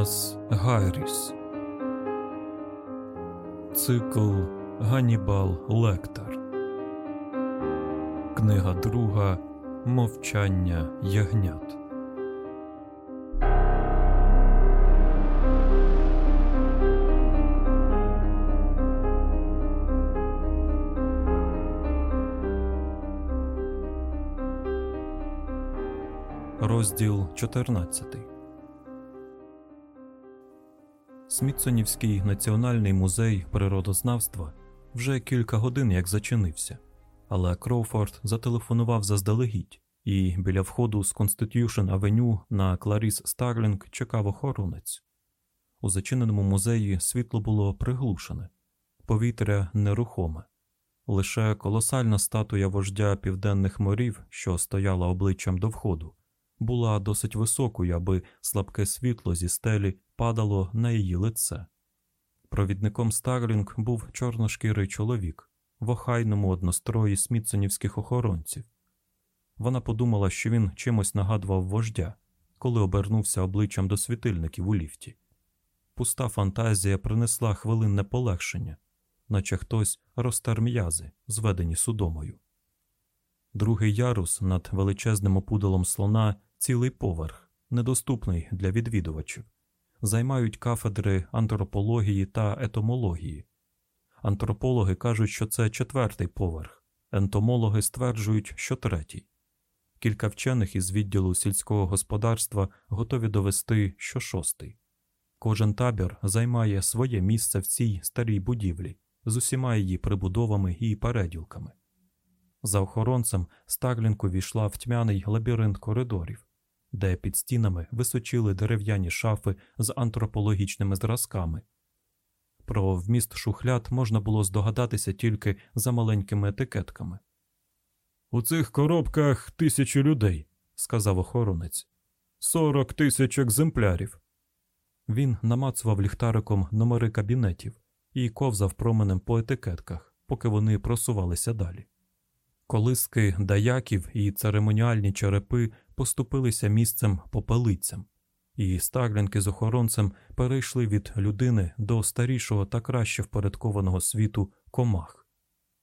Томас Гайріс. Цикл Ганібал Лектор. Книга друга Мовчання ягнят. Розділ 14 Смітсонівський національний музей природознавства вже кілька годин як зачинився, але Кроуфорд зателефонував заздалегідь, і біля входу з Constitution Авеню на Кларіс Старлінг чекав охоронець. У зачиненому музеї світло було приглушене, повітря нерухоме. Лише колосальна статуя вождя південних морів, що стояла обличчям до входу, була досить високою, аби слабке світло зі стелі падало на її лице. Провідником Старлінг був чорношкірий чоловік в охайному однострої смітсонівських охоронців. Вона подумала, що він чимось нагадував вождя, коли обернувся обличчям до світильників у ліфті. Пуста фантазія принесла хвилинне полегшення, наче хтось розтер м'язи, зведені судомою. Другий ярус над величезним опудалом слона цілий поверх, недоступний для відвідувачів, займають кафедри антропології та етомології. Антропологи кажуть, що це четвертий поверх, ентомологи стверджують, що третій. Кілька вчених із відділу сільського господарства готові довести, що шостий. Кожен табір займає своє місце в цій старій будівлі з усіма її прибудовами і переділками. За охоронцем Старлінг увійшла в тьмяний лабіринт коридорів, де під стінами височили дерев'яні шафи з антропологічними зразками. Про вміст шухляд можна було здогадатися тільки за маленькими етикетками. У цих коробках тисячі людей, сказав охоронець, сорок тисяч екземплярів. Він намацував ліхтариком номери кабінетів і ковзав променем по етикетках, поки вони просувалися далі. Колиски даяків і церемоніальні черепи поступилися місцем попелицям, і старлінки з охоронцем перейшли від людини до старішого та краще впорядкованого світу комах.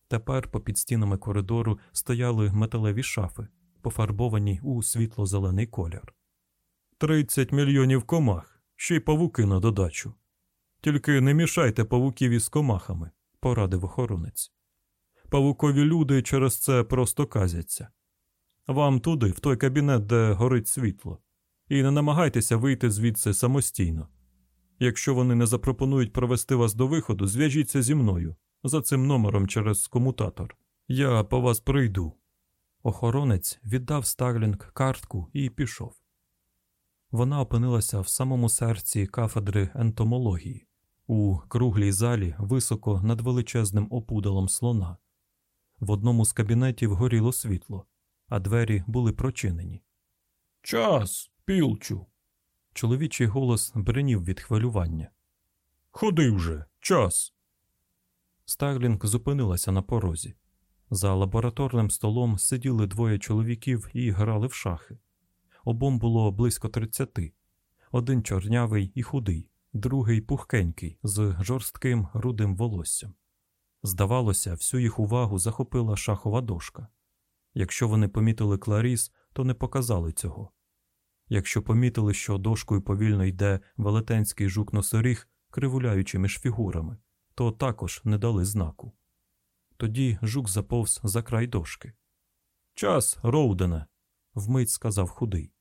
Тепер попід стінами коридору стояли металеві шафи, пофарбовані у світло-зелений колір. Тридцять мільйонів комах, ще й павуки на додачу. Тільки не мішайте павуків із комахами, порадив охоронець. Павукові люди через це просто казяться. Вам туди, в той кабінет, де горить світло, і не намагайтеся вийти звідси самостійно. Якщо вони не запропонують провести вас до виходу, зв'яжіться зі мною за цим номером через комутатор. Я по вас прийду. Охоронець віддав Старлінг картку і пішов. Вона опинилася в самому серці кафедри ентомології, у круглій залі високо над величезним опудалом слона. В одному з кабінетів горіло світло, а двері були прочинені. Час, пілчу. Чоловічий голос бринів від хвилювання. Ходи вже, час. Старлінг зупинилася на порозі. За лабораторним столом сиділи двоє чоловіків і грали в шахи. Обом було близько тридцяти. Один чорнявий і худий, другий пухкенький, з жорстким рудим волоссям. Здавалося, всю їх увагу захопила шахова дошка. Якщо вони помітили Кларіс, то не показали цього. Якщо помітили, що дошкою повільно йде велетенський жук носоріг, кривуляючи між фігурами, то також не дали знаку. Тоді жук заповз за край дошки. Час, Роудене, вмить сказав худий.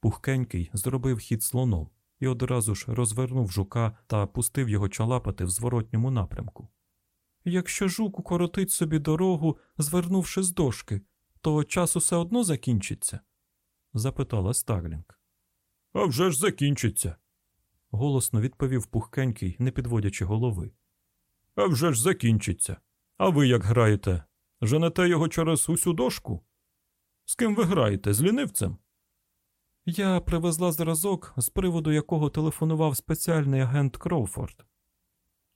Пухкенький зробив хід слоном і одразу ж розвернув жука та пустив його чалапати в зворотньому напрямку. Якщо жук укоротить собі дорогу, звернувши з дошки, то час усе одно закінчиться? запитала Старлінг. «А вже ж закінчиться, голосно відповів пухкенький, не підводячи голови. «А вже ж закінчиться. А ви як граєте? Женете його через усю дошку? З ким ви граєте? З лінивцем? Я привезла зразок, з приводу якого телефонував спеціальний агент Кроуфорд.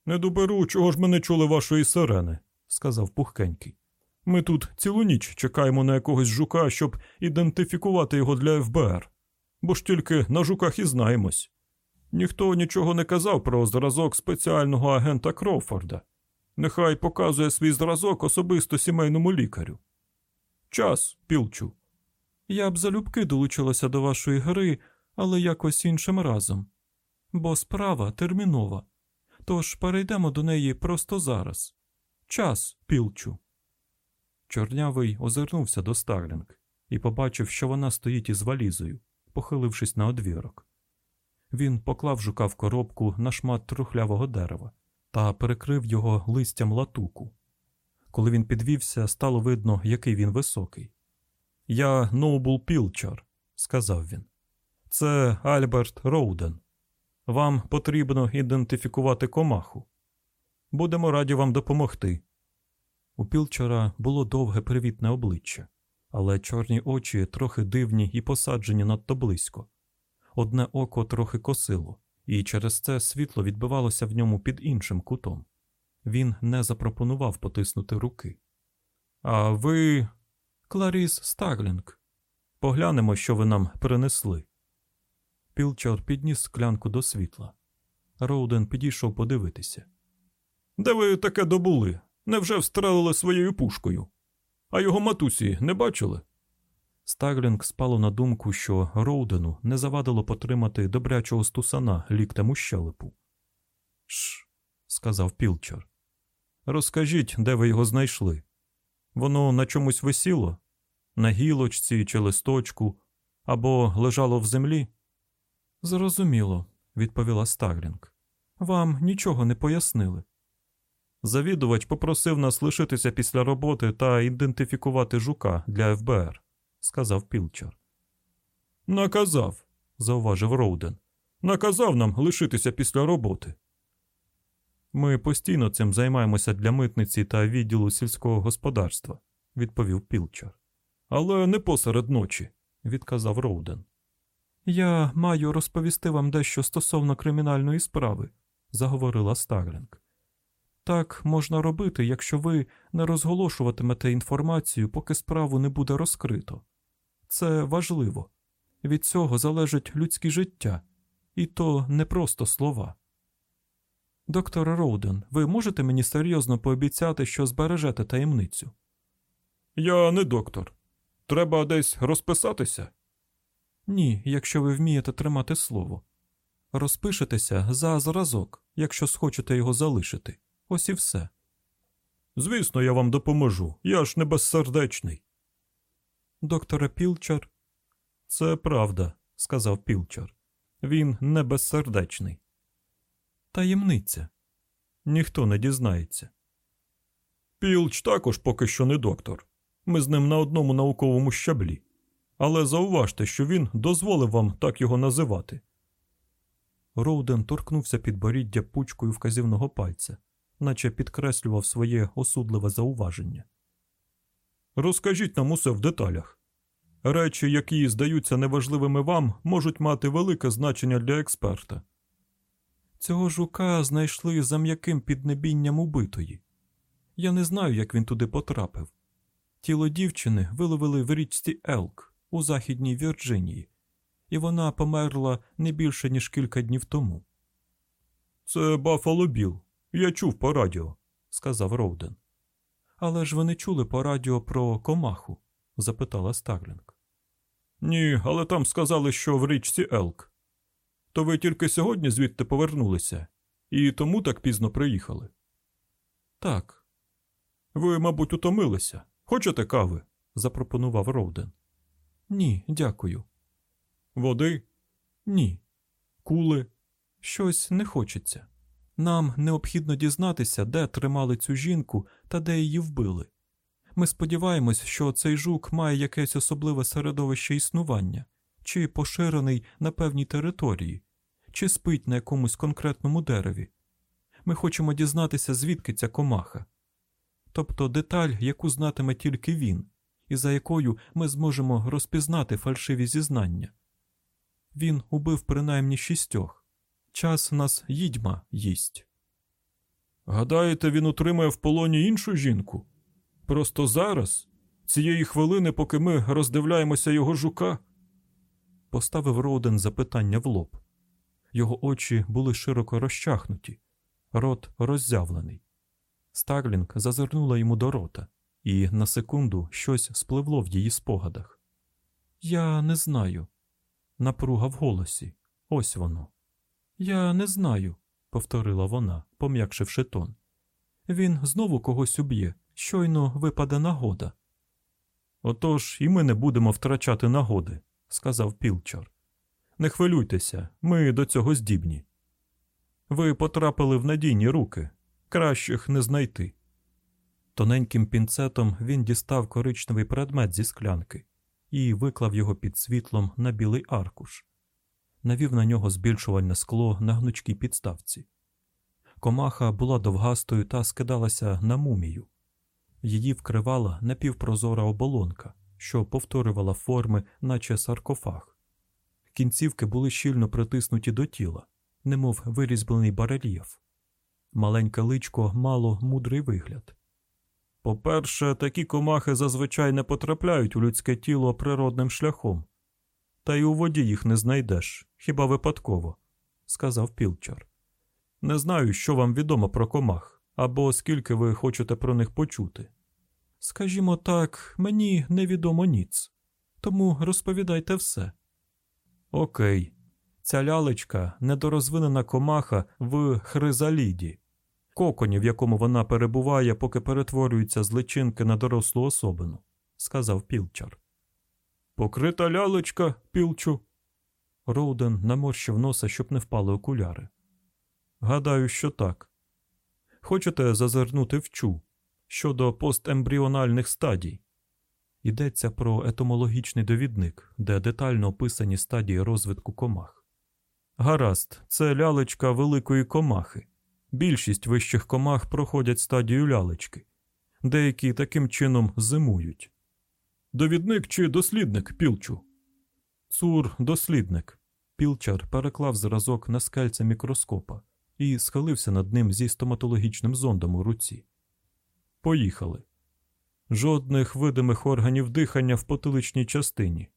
Не доберу, чого ж ми не чули вашої сирени, сказав пухкенький. Ми тут цілу ніч чекаємо на якогось жука, щоб ідентифікувати його для ФБР, бо ж тільки на жуках і знаємось. Ніхто нічого не казав про зразок спеціального агента Кроуфорда. Нехай показує свій зразок особисто сімейному лікарю. Час, пілчу. Я б залюбки долучилася до вашої гри, але якось іншим разом. Бо справа термінова. Тож перейдемо до неї просто зараз. Час, пілчу. Чорнявий озирнувся до Старлінг і побачив, що вона стоїть із валізою, похилившись на одвірок. Він поклав жука в коробку на шмат трухлявого дерева та перекрив його листям латуку. Коли він підвівся, стало видно, який він високий. Я Ноубул Пілчар, сказав він. Це Альберт Роуден. Вам потрібно ідентифікувати комаху. Будемо раді вам допомогти. У Пілчара було довге привітне обличчя, але чорні очі трохи дивні і посаджені надто близько. Одне око трохи косило, і через це світло відбивалося в ньому під іншим кутом. Він не запропонував потиснути руки. А ви. Кларіс Стаглінг. Поглянемо, що ви нам принесли. Пілчар підніс склянку до світла. Роуден підійшов подивитися. Де ви таке добули? Невже встрелили своєю пушкою? А його матусі не бачили? Стаглінг спало на думку, що Роудену не завадило потримати добрячого стусана ліктем у щелепу. Ш, сказав Пілчар. Розкажіть, де ви його знайшли. Воно на чомусь висіло? На гілочці чи листочку, або лежало в землі? Зрозуміло, відповіла Стаглінг. Вам нічого не пояснили. Завідувач попросив нас лишитися після роботи та ідентифікувати жука для ФБР, сказав Пілчар. Наказав, зауважив Роуден. Наказав нам лишитися після роботи. Ми постійно цим займаємося для митниці та відділу сільського господарства, відповів Пілчар. Але не посеред ночі, відказав Роуден. Я маю розповісти вам дещо стосовно кримінальної справи, заговорила Старлінг. Так можна робити, якщо ви не розголошуватимете інформацію, поки справу не буде розкрито. Це важливо. Від цього залежить людське життя, і то не просто слова. Доктор Роуден, ви можете мені серйозно пообіцяти, що збережете таємницю? Я не доктор. Треба десь розписатися? Ні, якщо ви вмієте тримати слово. Розпишетеся за зразок, якщо схочете його залишити. Ось і все. Звісно, я вам допоможу. Я ж не безсердечний. Докторе Пілчар. Це правда, сказав Пілчар. Він не безсердечний. Таємниця. Ніхто не дізнається. Пілч також поки що не доктор. Ми з ним на одному науковому щаблі. Але зауважте, що він дозволив вам так його називати. Роуден торкнувся під боріддя пучкою вказівного пальця, наче підкреслював своє осудливе зауваження. Розкажіть нам усе в деталях. Речі, які здаються неважливими вам, можуть мати велике значення для експерта. Цього жука знайшли за м'яким піднебінням убитої. Я не знаю, як він туди потрапив. Тіло дівчини виловили в річці Елк у Західній Вірджинії, і вона померла не більше, ніж кілька днів тому. Це Баффало Біл. Я чув по радіо, сказав Роуден. Але ж ви не чули по радіо про комаху? запитала Старлінг. Ні, але там сказали, що в річці Елк. То ви тільки сьогодні звідти повернулися, і тому так пізно приїхали. Так. Ви, мабуть, утомилися. Хочете кави? запропонував Роуден. Ні, дякую. Води? Ні. Кули? Щось не хочеться. Нам необхідно дізнатися, де тримали цю жінку та де її вбили. Ми сподіваємось, що цей жук має якесь особливе середовище існування, чи поширений на певній території, чи спить на якомусь конкретному дереві. Ми хочемо дізнатися, звідки ця комаха, тобто деталь, яку знатиме тільки він, і за якою ми зможемо розпізнати фальшиві зізнання. Він убив принаймні шістьох. Час нас їдьма їсть. Гадаєте, він утримає в полоні іншу жінку? Просто зараз, цієї хвилини, поки ми роздивляємося його жука? Поставив Роуден запитання в лоб. Його очі були широко розчахнуті, рот роззявлений. Старлінг зазирнула йому до рота, і на секунду щось спливло в її спогадах. Я не знаю. Напруга в голосі. Ось воно. Я не знаю, повторила вона, пом'якшивши тон. Він знову когось уб'є, щойно випаде нагода. Отож і ми не будемо втрачати нагоди, сказав Пілчар. Не хвилюйтеся, ми до цього здібні. Ви потрапили в надійні руки, кращих не знайти. Тоненьким пінцетом він дістав коричневий предмет зі склянки і виклав його під світлом на білий аркуш, навів на нього збільшувальне скло на гнучкій підставці. Комаха була довгастою та скидалася на мумію. Її вкривала напівпрозора оболонка, що повторювала форми, наче саркофаг. Кінцівки були щільно притиснуті до тіла, немов вирізблений барельєф. Маленьке личко мало мудрий вигляд. По-перше, такі комахи зазвичай не потрапляють у людське тіло природним шляхом, та й у воді їх не знайдеш, хіба випадково, сказав Пілчар. Не знаю, що вам відомо про комах, або скільки ви хочете про них почути. Скажімо так, мені невідомо ніц, тому розповідайте все. Окей, ця лялечка недорозвинена комаха в хризаліді, коконі, в якому вона перебуває, поки перетворюється з личинки на дорослу особину, сказав Пілчар. Покрита лялечка, пілчу. Роуден наморщив носа, щоб не впали окуляри. Гадаю, що так. Хочете зазирнути в чу щодо постембріональних стадій? Йдеться про етомологічний довідник, де детально описані стадії розвитку комах. Гаразд, це лялечка великої комахи. Більшість вищих комах проходять стадію лялечки, деякі таким чином зимують. Довідник чи дослідник, пілчу? Цур, дослідник. Пілчар переклав зразок на скальце мікроскопа і схилився над ним зі стоматологічним зондом у руці. Поїхали. Жодних видимих органів дихання в потиличній частині,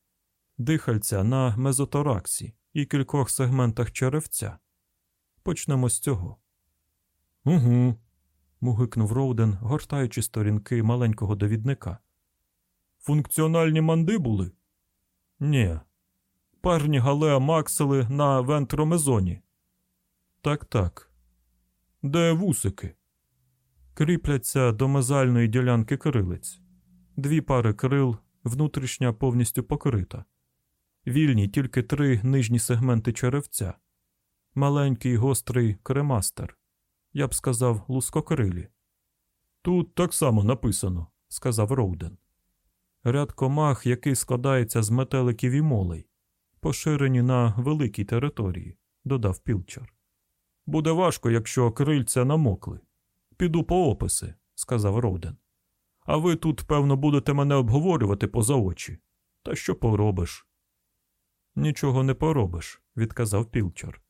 дихальця на мезотораксі і кількох сегментах черевця. Почнемо з цього. Угу. мугикнув Роуден, гортаючи сторінки маленького довідника. Функціональні мандибули? Ні. Парні галеа максили на вентромезоні. Так, так. Де вусики? Кріпляться до мезальної ділянки крилиць. Дві пари крил, внутрішня повністю покрита. Вільні тільки три нижні сегменти черевця. Маленький гострий кремастер. Я б сказав, лускокрилі. Тут так само написано, сказав Роуден. Ряд комах, який складається з метеликів і молей, поширені на великій території, додав Пілчар. Буде важко, якщо крильця намокли. Піду по описи, сказав Роуден. А ви тут, певно, будете мене обговорювати поза очі. Та що поробиш? Нічого не поробиш, відказав Пілчар.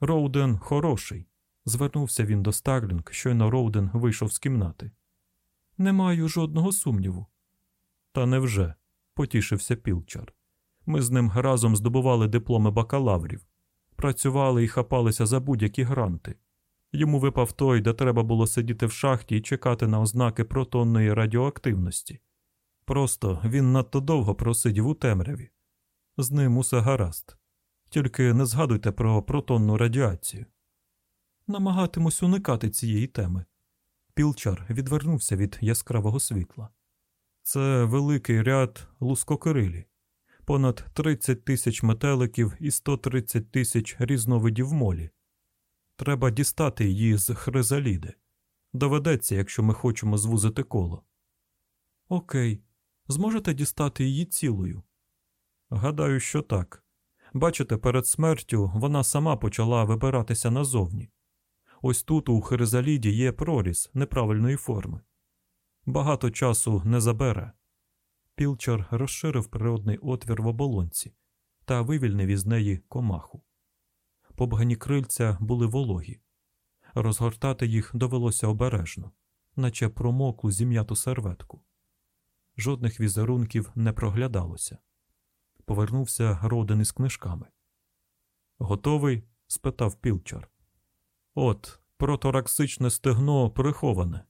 Роуден хороший. Звернувся він до Старлінг, щойно Роуден вийшов з кімнати. Не маю жодного сумніву. Та невже? потішився Пілчар. Ми з ним разом здобували дипломи бакалаврів, працювали і хапалися за будь-які гранти. Йому випав той, де треба було сидіти в шахті і чекати на ознаки протонної радіоактивності. Просто він надто довго просидів у темряві. З ним усе гаразд. Тільки не згадуйте про протонну радіацію. Намагатимусь уникати цієї теми. Пілчар відвернувся від яскравого світла. Це великий ряд лускокирилі, понад 30 тисяч метеликів і 130 тисяч різновидів молі. Треба дістати її з хризаліди. Доведеться, якщо ми хочемо звузити коло. Окей, зможете дістати її цілою? Гадаю, що так. Бачите, перед смертю вона сама почала вибиратися назовні. Ось тут у хризаліді є проріз неправильної форми. Багато часу не забере. Пілчар розширив природний отвір в оболонці та вивільнив із неї комаху. Побгані крильця були вологі. Розгортати їх довелося обережно, наче промоклу зім'яту серветку. Жодних візерунків не проглядалося. Повернувся Роден із книжками. Готовий? спитав Пілчар. От, протораксичне стегно приховане.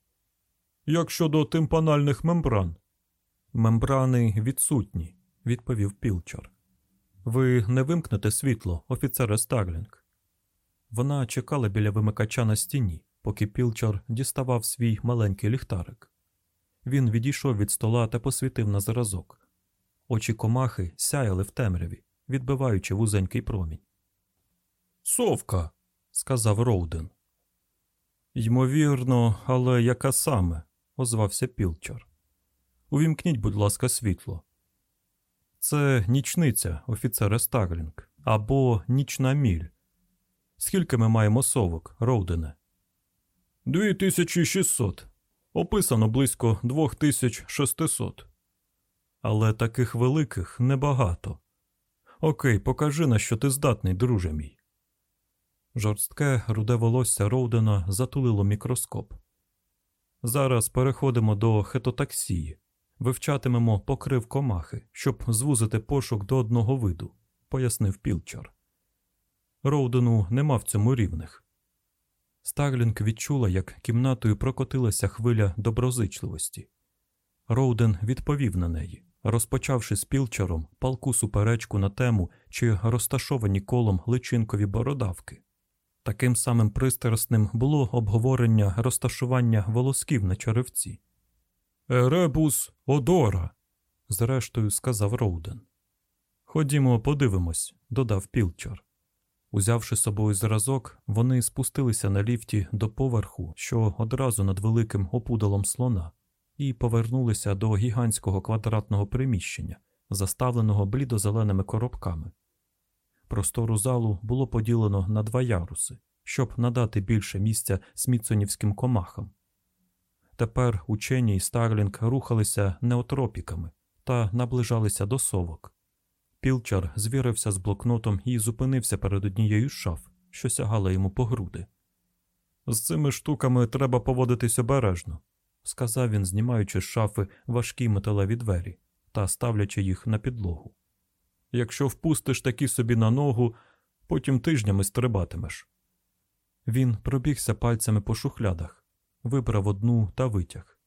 Як щодо тимпанальних мембран? Мембрани відсутні, відповів Пілчар. Ви не вимкнете світло, офіцере Старлінг. Вона чекала біля вимикача на стіні, поки Пілчар діставав свій маленький ліхтарик. Він відійшов від стола та посвітив на зразок. Очі комахи сяяли в темряві, відбиваючи вузенький промінь. Совка, сказав Роуден. Ймовірно, але яка саме? озвався Пілчар. Увімкніть, будь ласка, світло. Це нічниця, офіцере Старлінг, або нічна міль. Скільки ми маємо совок, Роудене? 2600. Описано близько 2600. Але таких великих небагато. Окей, покажи, на що ти здатний, друже мій. Жорстке руде волосся Роудена затулило мікроскоп. Зараз переходимо до хетотаксії, вивчатимемо покрив комахи, щоб звузити пошук до одного виду, пояснив Пілчар. Роудену нема в цьому рівних. Старлінг відчула, як кімнатою прокотилася хвиля доброзичливості. Роуден відповів на неї, розпочавши з Пілчаром палку суперечку на тему, чи розташовані колом личинкові бородавки. Таким самим пристрасним було обговорення розташування волосків на черевці. Еребус одора, зрештою сказав Роуден. Ходімо, подивимось, додав Пілчар. Узявши з собою зразок, вони спустилися на ліфті до поверху, що одразу над великим опудалом слона, і повернулися до гігантського квадратного приміщення, заставленого блідозеленими коробками. Простору залу було поділено на два яруси, щоб надати більше місця смітсонівським комахам. Тепер учені і Старлінг рухалися неотропіками та наближалися до совок. Пілчар звірився з блокнотом і зупинився перед однією шаф, що сягала йому по груди. З цими штуками треба поводитись обережно, сказав він, знімаючи з шафи важкі металеві двері та ставлячи їх на підлогу. Якщо впустиш такі собі на ногу, потім тижнями стрибатимеш. Він пробігся пальцями по шухлядах, вибрав одну та витяг.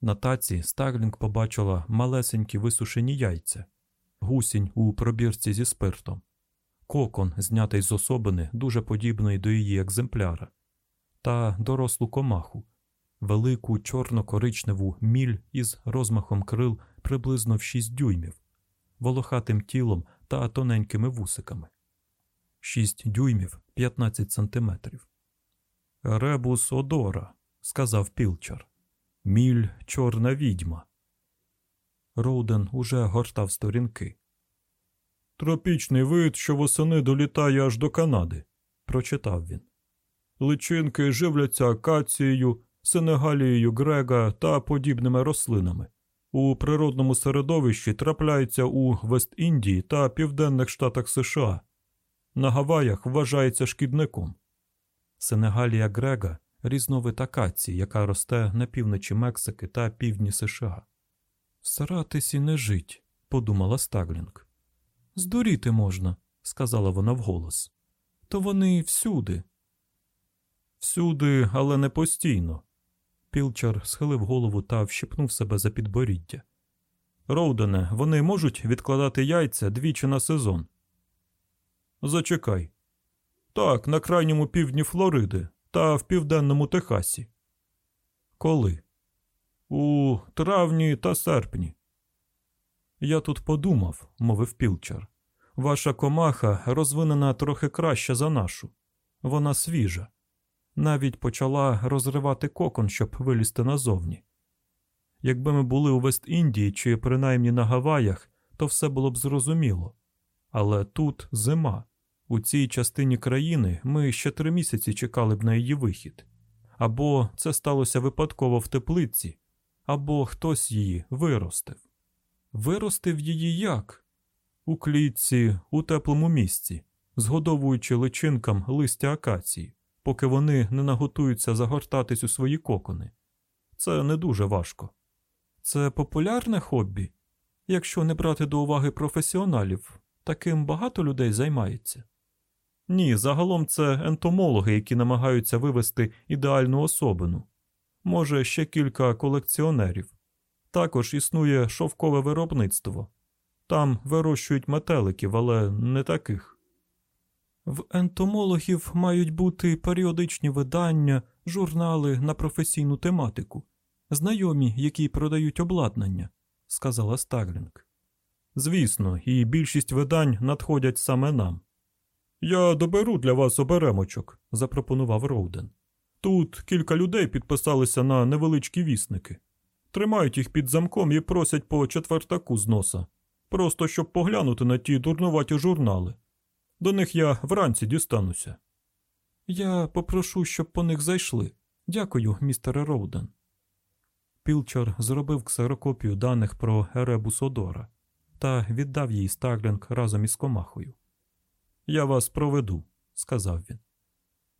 На таці Старлінг побачила малесенькі висушені яйця, гусінь у пробірці зі спиртом, кокон, знятий з особини, дуже подібної до її екземпляра, та дорослу комаху, велику чорно-коричневу міль із розмахом крил приблизно в 6 дюймів, волохатим тілом та тоненькими вусиками. 6 дюймів 15 сантиметрів. Ребус одора, сказав Пілчар. Міль чорна відьма. Роуден уже гортав сторінки. Тропічний вид, що восени долітає аж до Канади, прочитав він. Личинки живляться акацією, сенегалією грега та подібними рослинами. У природному середовищі трапляються у Вест-Індії та Південних Штатах США. На Гаваях вважається шкідником. Сенегалія грега різновид акації, яка росте на півночі Мексики та півдні США. Всаратись і не жить, подумала Стаглінг. Здуріти можна, сказала вона вголос. То вони всюди. Всюди, але не постійно. Пілчар схилив голову та вщипнув себе за підборіддя. Роудене, вони можуть відкладати яйця двічі на сезон. Зачекай. Так, на крайньому півдні Флориди та в південному Техасі. Коли? У травні та серпні. Я тут подумав, мовив Пілчар. Ваша комаха розвинена трохи краще за нашу. Вона свіжа. Навіть почала розривати кокон, щоб вилізти назовні. Якби ми були у Вест-Індії чи принаймні на Гаваях, то все було б зрозуміло. Але тут зима. У цій частині країни ми ще три місяці чекали б на її вихід. Або це сталося випадково в теплиці, або хтось її виростив. Виростив її як? У клітці, у теплому місці, згодовуючи личинкам листя акації, поки вони не наготуються загортатись у свої кокони. Це не дуже важко. Це популярне хобі. Якщо не брати до уваги професіоналів, таким багато людей займається. Ні, загалом це ентомологи, які намагаються вивести ідеальну особину. Може, ще кілька колекціонерів. Також існує шовкове виробництво. Там вирощують метеликів, але не таких. В ентомологів мають бути періодичні видання, журнали на професійну тематику, знайомі, які продають обладнання, сказала Старлінг. Звісно, і більшість видань надходять саме нам. Я доберу для вас оберемочок, запропонував Роуден. Тут кілька людей підписалися на невеличкі вісники. Тримають їх під замком і просять по четвертаку з носа, просто щоб поглянути на ті дурнуваті журнали. До них я вранці дістануся. Я попрошу, щоб по них зайшли. Дякую, містере Роуден. Пілчар зробив ксерокопію даних про Еребус Одора та віддав їй Старлінг разом із комахою. Я вас проведу, сказав він.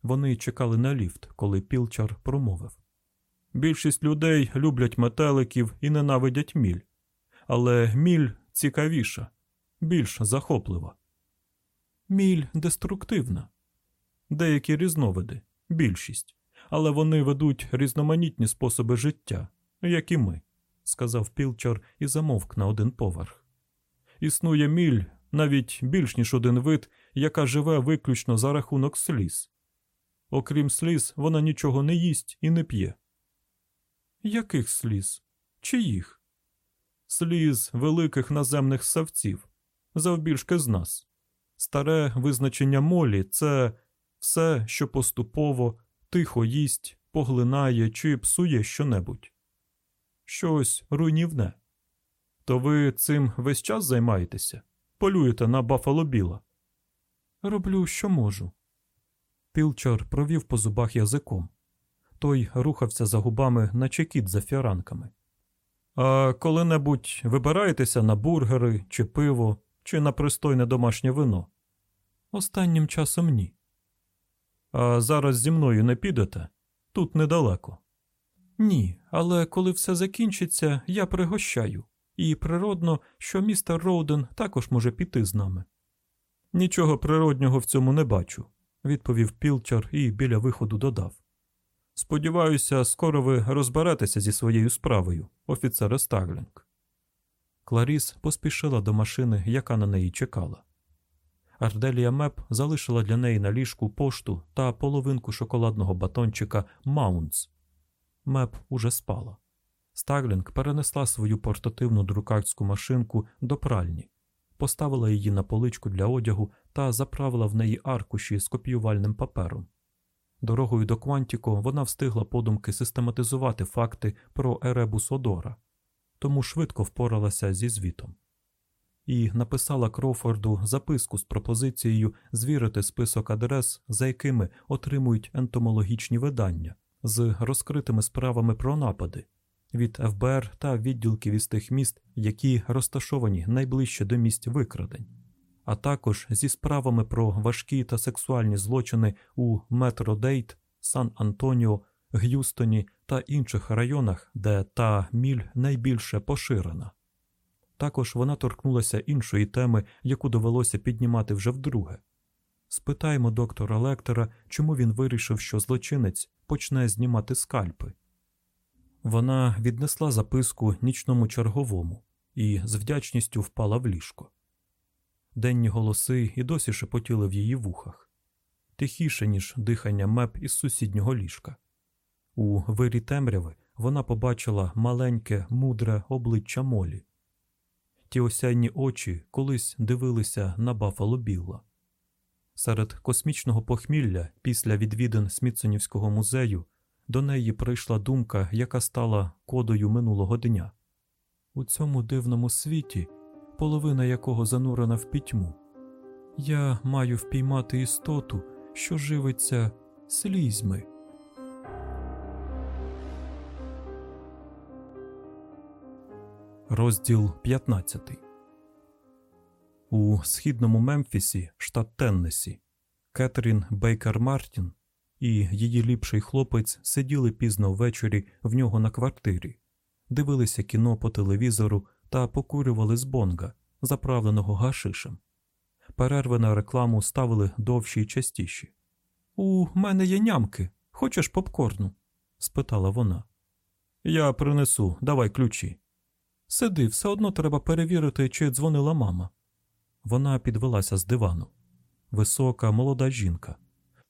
Вони чекали на ліфт, коли Пілчар промовив. Більшість людей люблять метеликів і ненавидять міль, але міль цікавіша, більш захоплива. Міль деструктивна. Деякі різновиди, більшість, але вони ведуть різноманітні способи життя, як і ми, сказав Пілчар і замовк на один поверх. Існує міль, навіть більш ніж один вид, яка живе виключно за рахунок сліз. Окрім сліз, вона нічого не їсть і не п'є. Яких сліз? Чиїх? Сліз великих наземних савців, завбільшки з нас. Старе визначення молі це все, що поступово, тихо їсть, поглинає чи псує щонебудь. Щось руйнівне. То ви цим весь час займаєтеся? Полюєте на Баффало Біла? Роблю, що можу. Пілчар провів по зубах язиком. Той рухався за губами, наче кіт за фіранками. А коли-небудь вибираєтеся на бургери, чи пиво, чи на пристойне домашнє вино? Останнім часом ні. А зараз зі мною не підете? Тут недалеко. Ні, але коли все закінчиться, я пригощаю, і природно, що містер Роуден також може піти з нами. Нічого природнього в цьому не бачу, відповів Пілчар і біля виходу додав. Сподіваюся, скоро ви розберетеся зі своєю справою, офіцере Старлінг. Кларіс поспішила до машини, яка на неї чекала. Арделія Меп залишила для неї на ліжку пошту та половинку шоколадного батончика Маунтс. Меп уже спала. Старлінг перенесла свою портативну друкарську машинку до пральні, поставила її на поличку для одягу та заправила в неї аркуші з копіювальним папером. Дорогою до Квантіко вона встигла подумки систематизувати факти про Еребус Одора, тому швидко впоралася зі звітом. І написала Кроуфорду записку з пропозицією звірити список адрес, за якими отримують ентомологічні видання з розкритими справами про напади від ФБР та відділків із тих міст, які розташовані найближче до місць викрадень а також зі справами про важкі та сексуальні злочини у Метродейт, Сан Антоніо, Г'юстоні та інших районах, де та міль найбільше поширена. Також вона торкнулася іншої теми, яку довелося піднімати вже вдруге. Спитаємо доктора Лектора, чому він вирішив, що злочинець почне знімати скальпи. Вона віднесла записку нічному черговому і з вдячністю впала в ліжко. Денні голоси і досі шепотіли в її вухах, тихіше, ніж дихання меп із сусіднього ліжка. У вирі темряви вона побачила маленьке, мудре обличчя Молі. Ті осяйні очі колись дивилися на Баффало Білла. Серед космічного похмілля після відвідин Смітсонівського музею до неї прийшла думка, яка стала кодою минулого дня. У цьому дивному світі половина якого занурена в пітьму. Я маю впіймати істоту, що живиться слізьми. Розділ 15 У східному Мемфісі, штат Теннесі, Кетрін Бейкер Мартін і її ліпший хлопець сиділи пізно ввечері в нього на квартирі, дивилися кіно по телевізору та покурювали з бонга, заправленого гашишем. Перерви на рекламу ставили довші й частіші. У мене є нямки. Хочеш попкорну? спитала вона. Я принесу, давай ключі. Сиди, все одно треба перевірити, чи дзвонила мама. Вона підвелася з дивану. Висока, молода жінка,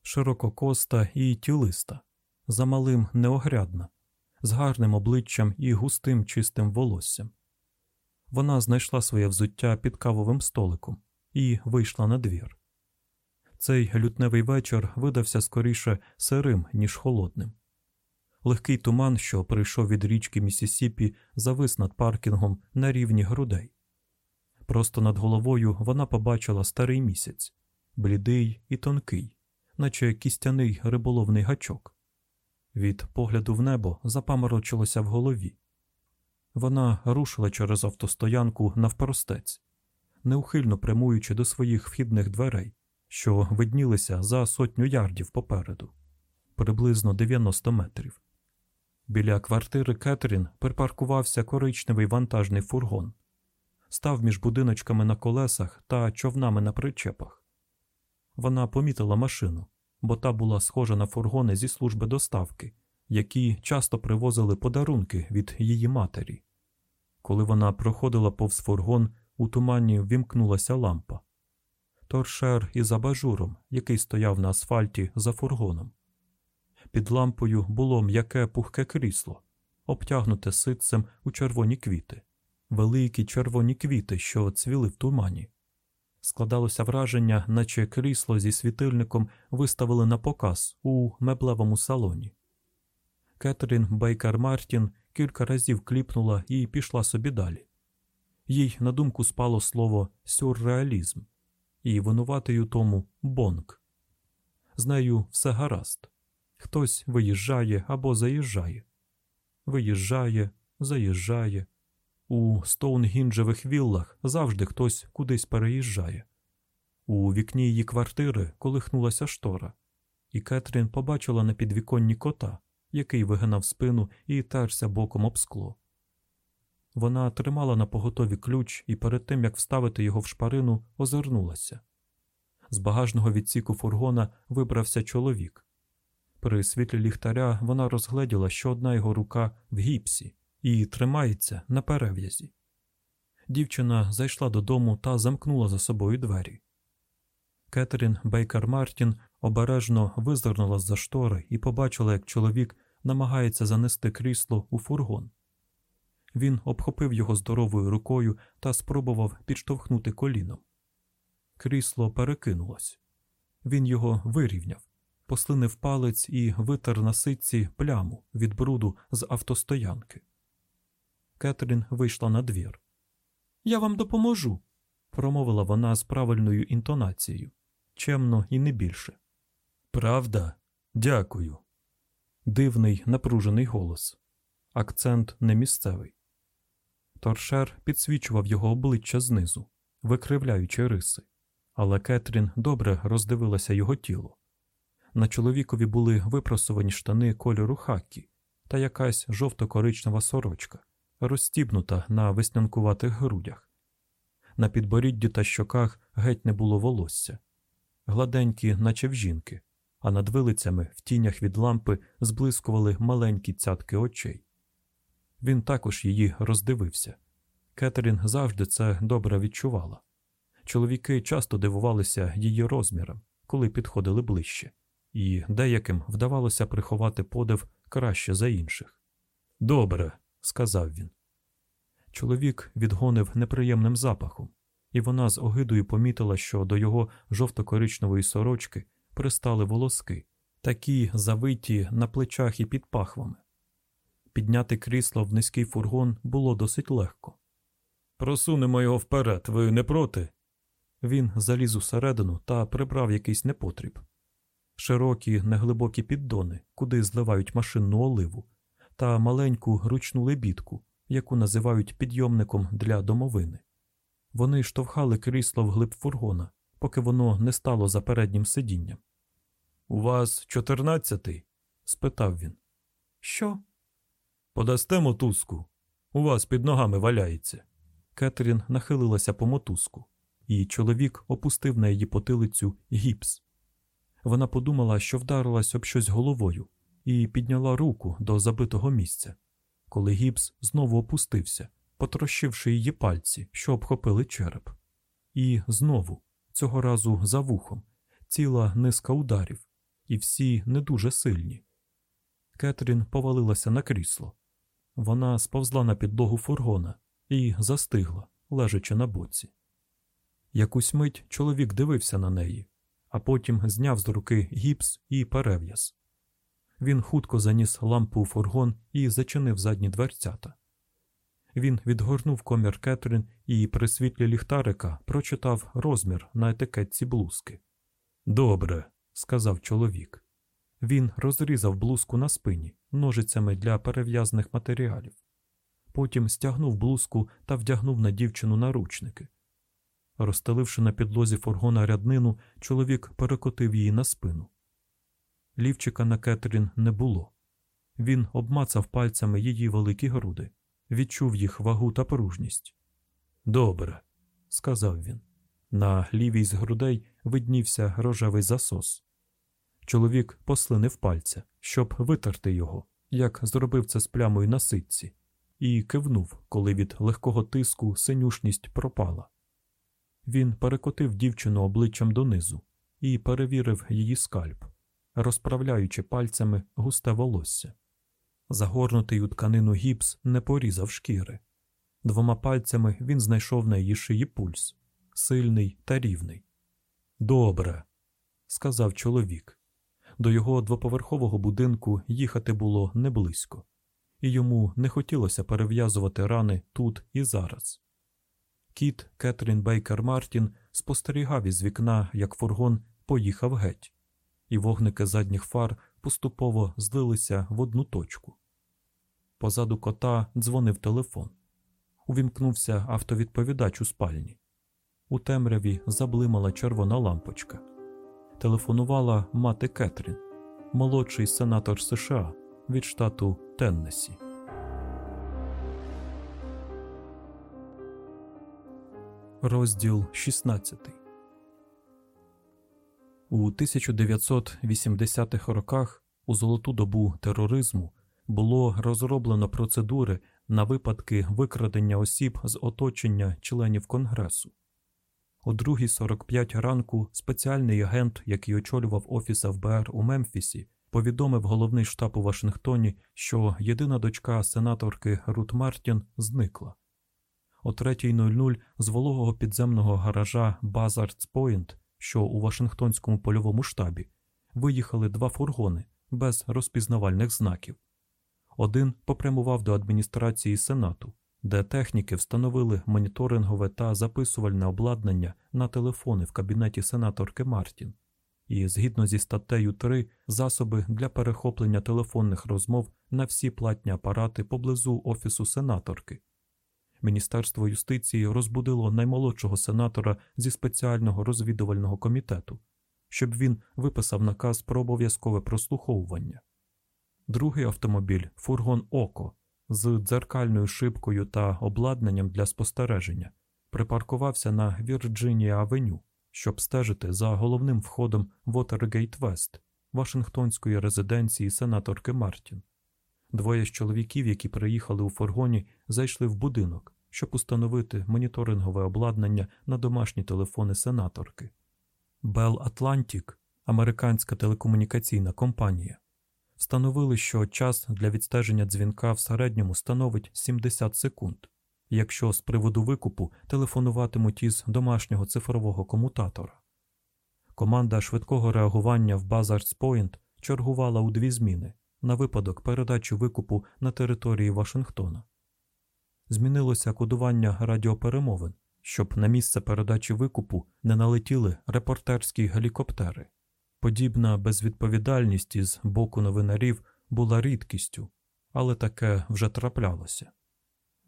ширококоста і тілиста, замалим неогрядна, з гарним обличчям і густим чистим волоссям. Вона знайшла своє взуття під кавовим столиком і вийшла на двір. Цей лютневий вечір видався скоріше сирим, ніж холодним. Легкий туман, що прийшов від річки Місісіпі, завис над паркінгом на рівні грудей. Просто над головою вона побачила старий місяць, блідий і тонкий, наче кістяний риболовний гачок. Від погляду в небо запаморочилося в голові. Вона рушила через автостоянку навпростець, неухильно прямуючи до своїх вхідних дверей, що виднілися за сотню ярдів попереду, приблизно 90 метрів. Біля квартири Кетрін припаркувався коричневий вантажний фургон, став між будиночками на колесах та човнами на причепах. Вона помітила машину, бо та була схожа на фургони зі служби доставки, які часто привозили подарунки від її матері. Коли вона проходила повз фургон, у тумані ввімкнулася лампа. Торшер із абажуром, який стояв на асфальті за фургоном. Під лампою було м'яке пухке крісло, обтягнуте ситцем у червоні квіти, великі червоні квіти, що цвіли в тумані. Складалося враження, наче крісло зі світильником виставили на показ у меблевому салоні. Кетрін Бейкер Мартін кілька разів кліпнула і пішла собі далі. Їй на думку спало слово сюрреалізм, і винуватий у тому бонк. З нею все гаразд. Хтось виїжджає або заїжджає. Виїжджає, заїжджає. У Стоунгінджевих віллах завжди хтось кудись переїжджає. У вікні її квартири колихнулася штора, і Кетрін побачила на підвіконні кота, який вигинав спину і терся боком об скло. Вона тримала на поготові ключ і перед тим як вставити його в шпарину, озирнулася. З багажного відсіку фургона вибрався чоловік. При світлі ліхтаря вона розгледіла, що одна його рука в гіпсі і тримається на перев'язі. Дівчина зайшла додому та замкнула за собою двері. Кетерін Бейкер Мартін обережно визирнула з за штори і побачила, як чоловік намагається занести крісло у фургон. Він обхопив його здоровою рукою та спробував підштовхнути коліном. Крісло перекинулось. Він його вирівняв, послинив палець і витер на ситці пляму від бруду з автостоянки. Кетрін вийшла на двір. Я вам допоможу, промовила вона з правильною інтонацією, чемно і не більше. Правда, дякую. Дивний напружений голос, акцент не місцевий. Торшер підсвічував його обличчя знизу, викривляючи риси, але Кетрін добре роздивилася його тіло. На чоловікові були випросувані штани кольору хакі та якась жовто-коричнева сорочка, розстібнута на веснянкуватих грудях. На підборідді та щоках геть не було волосся, гладенькі, наче в жінки, а над вилицями в тінях від лампи зблискували маленькі цятки очей. Він також її роздивився. Кетерін завжди це добре відчувала. Чоловіки часто дивувалися її розмірам, коли підходили ближче, і деяким вдавалося приховати подив краще за інших. Добре, сказав він. Чоловік відгонив неприємним запахом, і вона з огидою помітила, що до його жовто-коричневої сорочки пристали волоски, такі завиті на плечах і під пахвами. Підняти крісло в низький фургон було досить легко. Просунемо його вперед, ви не проти? Він заліз усередину та прибрав якийсь непотріб. Широкі, неглибокі піддони, куди зливають машинну оливу, та маленьку ручну лебідку, яку називають підйомником для домовини. Вони штовхали крісло вглиб фургона, поки воно не стало за переднім сидінням. У вас чотирнадцятий? спитав він. Що? Подасте мотузку. У вас під ногами валяється. Кетрін нахилилася по мотузку. і чоловік опустив на її потилицю гіпс. Вона подумала, що вдарилась об щось головою, і підняла руку до забитого місця, коли гіпс знову опустився, потрощивши її пальці, що обхопили череп. І знову, цього разу за вухом, ціла низка ударів, і всі не дуже сильні. Кетрін повалилася на крісло. Вона сповзла на підлогу фургона і застигла, лежачи на боці. Якусь мить чоловік дивився на неї, а потім зняв з руки гіпс і перев'яз. Він хутко заніс лампу у фургон і зачинив задні дверцята. Він відгорнув комір Кетрін і при світлі ліхтарика прочитав розмір на етикетці блузки. Добре, сказав чоловік. Він розрізав блузку на спині ножицями для перев'язаних матеріалів. Потім стягнув блузку та вдягнув на дівчину наручники. Розстеливши на підлозі фургона ряднину, чоловік перекотив її на спину. Лівчика на Кетрін не було. Він обмацав пальцями її великі груди, відчув їх вагу та пружність. Добре, сказав він. На лівій з грудей виднівся рожевий засос. Чоловік послинив пальця, щоб витерти його, як зробив це з плямою на ситці, і кивнув, коли від легкого тиску синюшність пропала. Він перекотив дівчину обличчям донизу і перевірив її скальп, розправляючи пальцями густе волосся. Загорнутий у тканину гіпс не порізав шкіри. Двома пальцями він знайшов на її шиї пульс сильний та рівний. Добре, сказав чоловік. До його двоповерхового будинку їхати було не близько, і йому не хотілося перев'язувати рани тут і зараз. Кіт Кетрін Бейкер Мартін спостерігав із вікна, як фургон поїхав геть, і вогники задніх фар поступово злилися в одну точку. Позаду кота дзвонив телефон. Увімкнувся автовідповідач у спальні. У темряві заблимала червона лампочка. Телефонувала мати Кетрін, молодший сенатор США від штату Теннесі. Розділ 16 У 1980-х роках у золоту добу тероризму було розроблено процедури на випадки викрадення осіб з оточення членів Конгресу. О 2.45 ранку спеціальний агент, який очолював офіс ФБР у Мемфісі, повідомив головний штаб у Вашингтоні, що єдина дочка сенаторки Рут Мартін зникла. О 3.00 з вологого підземного гаража Базардс Пойнт, що у Вашингтонському польовому штабі, виїхали два фургони без розпізнавальних знаків. Один попрямував до адміністрації Сенату, де техніки встановили моніторингове та записувальне обладнання на телефони в кабінеті сенаторки Мартін, і згідно зі статтею 3 засоби для перехоплення телефонних розмов на всі платні апарати поблизу офісу сенаторки. Міністерство юстиції розбудило наймолодшого сенатора зі спеціального розвідувального комітету, щоб він виписав наказ про обов'язкове прослуховування. Другий автомобіль фургон Око з дзеркальною шибкою та обладнанням для спостереження припаркувався на Вірджинія Авеню, щоб стежити за головним входом Вотергейт Вест Вашингтонської резиденції сенаторки Мартін. Двоє з чоловіків, які приїхали у фургоні, зайшли в будинок, щоб установити моніторингове обладнання на домашні телефони сенаторки. Bell Atlantic, американська телекомунікаційна компанія, встановили, що час для відстеження дзвінка в середньому становить 70 секунд, якщо з приводу викупу телефонуватимуть із домашнього цифрового комутатора. Команда швидкого реагування в Buzzards Point чергувала у дві зміни на випадок передачі викупу на території Вашингтона. Змінилося кодування радіоперемовин, щоб на місце передачі викупу не налетіли репортерські гелікоптери. Подібна безвідповідальність із боку новинарів була рідкістю, але таке вже траплялося.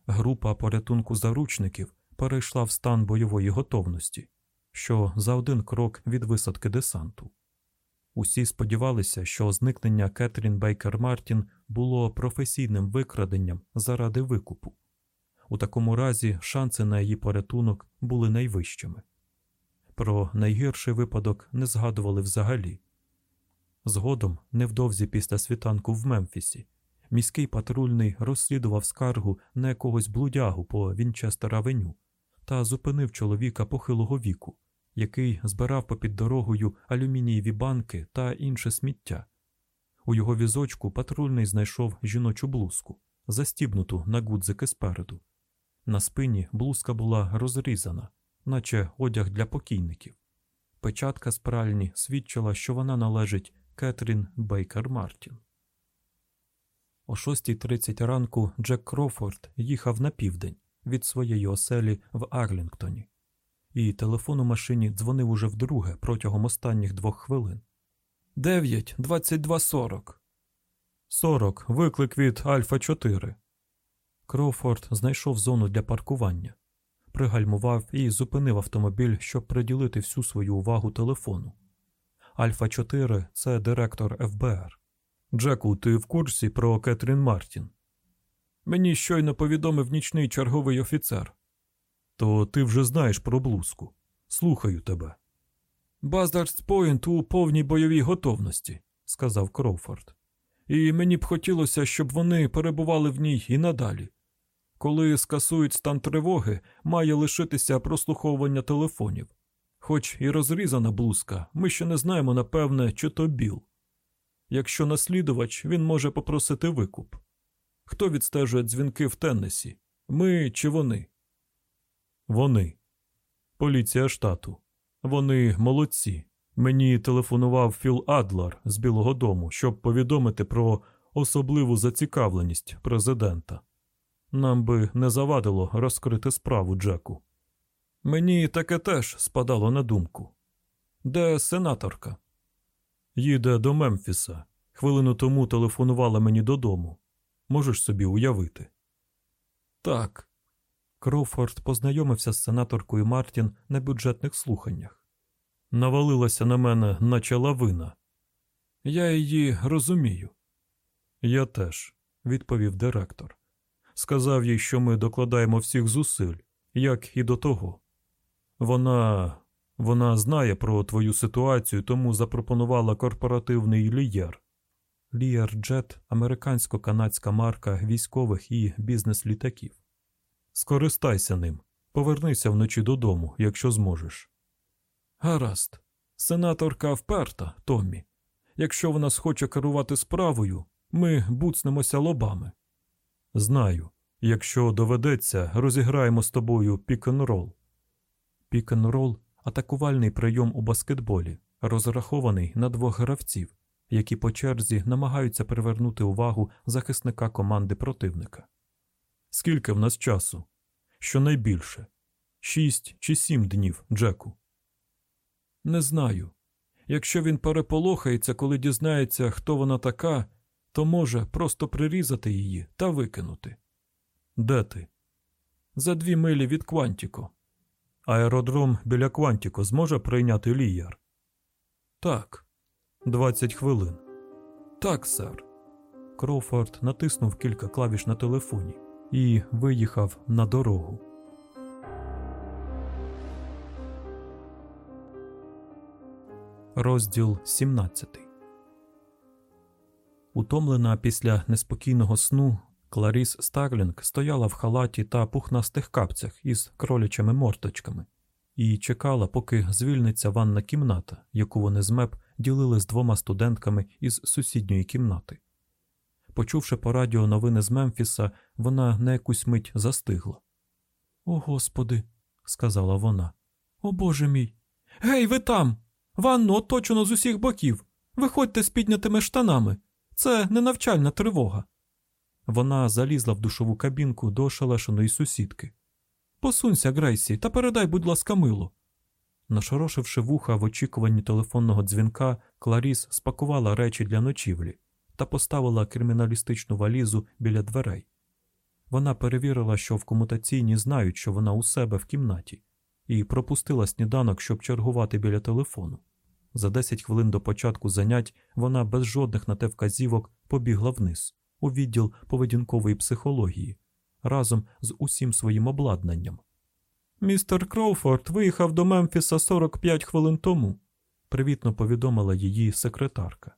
Група порятунку заручників перейшла в стан бойової готовності, що за один крок від висадки десанту. Усі сподівалися, що зникнення Кетрін Бейкер Мартін було професійним викраденням заради викупу. У такому разі шанси на її порятунок були найвищими. Про найгірший випадок не згадували взагалі. Згодом, невдовзі після світанку в Мемфісі, міський патрульний розслідував скаргу на якогось блудягу по Вінчестер Авеню та зупинив чоловіка похилого віку, який збирав попід дорогою алюмінієві банки та інше сміття. У його візочку патрульний знайшов жіночу блузку, застібнуту на гудзики спереду. На спині блузка була розрізана, наче одяг для покійників. Печатка з пральні свідчила, що вона належить Кетрін Бейкер Мартін. О 6.30 ранку Джек Крофорд їхав на південь від своєї оселі в Арлінгтоні, і телефон у машині дзвонив уже вдруге протягом останніх двох хвилин. Дев'ять, двадцять два сорок. Сорок. Виклик від Альфа 4 Кроуфорд знайшов зону для паркування, пригальмував і зупинив автомобіль, щоб приділити всю свою увагу телефону. Альфа 4 це директор ФБР. Джеку, ти в курсі про Кетрін Мартін? Мені щойно повідомив нічний черговий офіцер. То ти вже знаєш про блузку. Слухаю тебе. Баздарс Пойнт у повній бойовій готовності, сказав Кроуфорд. І мені б хотілося, щоб вони перебували в ній і надалі. Коли скасують стан тривоги, має лишитися прослуховування телефонів. Хоч і розрізана блузка, ми ще не знаємо, напевне, чи то біл. Якщо наслідувач, він може попросити викуп. Хто відстежує дзвінки в Теннесі? Ми чи вони? Вони. Поліція штату. Вони молодці. Мені телефонував Філ Адлар з Білого Дому, щоб повідомити про особливу зацікавленість президента. Нам би не завадило розкрити справу Джеку. Мені таке теж спадало на думку. Де сенаторка? Їде до Мемфіса. Хвилину тому телефонувала мені додому. Можеш собі уявити? Так. Кроуфорд познайомився з сенаторкою Мартін на бюджетних слуханнях. Навалилася на мене, наче лавина. Я її розумію. Я теж, відповів директор. Сказав їй, що ми докладаємо всіх зусиль, як і до того. Вона вона знає про твою ситуацію, тому запропонувала корпоративний лієр. Лієр Джет американсько-канадська марка військових і бізнес-літаків. Скористайся ним, повернися вночі додому, якщо зможеш. Гаразд, сенаторка вперта, Томмі. Якщо вона схоче керувати справою, ми буцнемося лобами. Знаю, якщо доведеться, розіграємо з тобою пік-н-рол. Пік-н-рол атакувальний прийом у баскетболі, розрахований на двох гравців, які по черзі намагаються привернути увагу захисника команди противника. Скільки в нас часу? Щонайбільше? Шість чи сім днів, Джеку? Не знаю. Якщо він переполохається, коли дізнається, хто вона така, то може просто прирізати її та викинути. Де ти? За дві милі від Квантіко. Аеродром біля Квантіко зможе прийняти Лір? Так. Двадцять хвилин. Так, сер. Кроуфорд натиснув кілька клавіш на телефоні і виїхав на дорогу. Розділ 17 Утомлена після неспокійного сну, Кларіс Старлінг стояла в халаті та пухнастих капцях із кролячими морточками і чекала, поки звільниться ванна кімната, яку вони з МЕП ділили з двома студентками із сусідньої кімнати. Почувши по радіо новини з Мемфіса, вона на якусь мить застигла. О Господи, сказала вона. О Боже мій. Гей, ви там! Ванну оточено з усіх боків. Виходьте з піднятими штанами. Це не навчальна тривога. Вона залізла в душову кабінку до ошелешеної сусідки. Посунься, Грейсі, та передай, будь ласка, мило. Нашорошивши вуха в очікуванні телефонного дзвінка, Кларіс спакувала речі для ночівлі та поставила криміналістичну валізу біля дверей. Вона перевірила, що в комутаційні знають, що вона у себе в кімнаті, і пропустила сніданок, щоб чергувати біля телефону. За 10 хвилин до початку занять вона без жодних на те вказівок побігла вниз, у відділ поведінкової психології, разом з усім своїм обладнанням. Містер Кроуфорд виїхав до Мемфіса 45 хвилин тому, привітно повідомила її секретарка.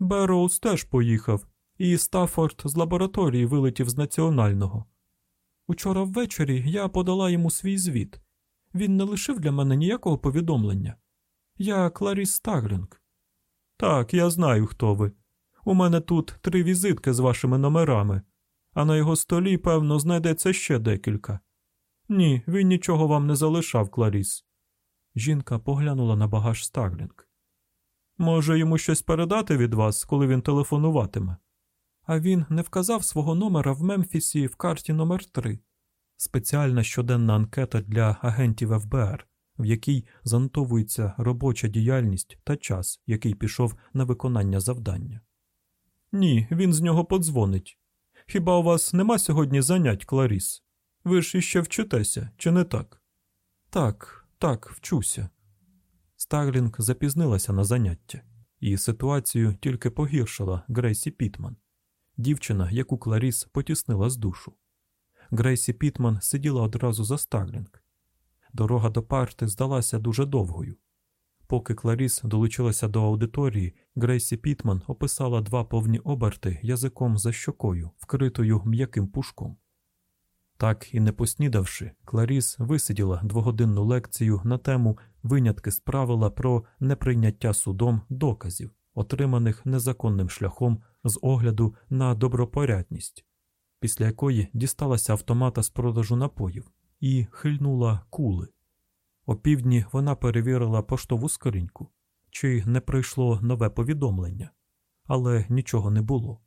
Берроуз теж поїхав, і Стаффорд з лабораторії вилетів з національного. Учора ввечері я подала йому свій звіт. Він не лишив для мене ніякого повідомлення. Я Кларіс Стаглінг. Так, я знаю, хто ви. У мене тут три візитки з вашими номерами, а на його столі, певно, знайдеться ще декілька. Ні, він нічого вам не залишав, Кларіс. Жінка поглянула на багаж Стаглінг. Може, йому щось передати від вас, коли він телефонуватиме? А він не вказав свого номера в Мемфісі в карті номер 3 спеціальна щоденна анкета для агентів ФБР, в якій занотовується робоча діяльність та час, який пішов на виконання завдання. Ні, він з нього подзвонить. Хіба у вас нема сьогодні занять, Кларіс? Ви ж іще вчитеся, чи не так? Так, так, вчуся. Старлінг запізнилася на заняття, і ситуацію тільки погіршила Грейсі Пітман, дівчина, яку Кларіс потіснила з душу. Грейсі Пітман сиділа одразу за Старлінг. Дорога до парти здалася дуже довгою. Поки Кларіс долучилася до аудиторії, Грейсі Пітман описала два повні оберти язиком за щокою, вкритою м'яким пушком. Так і не поснідавши, Кларіс висиділа двогодинну лекцію на тему винятки з правила про неприйняття судом доказів, отриманих незаконним шляхом з огляду на добропорядність, після якої дісталася автомата з продажу напоїв і хильнула кули. Опівдні вона перевірила поштову скриньку, чи не прийшло нове повідомлення, але нічого не було.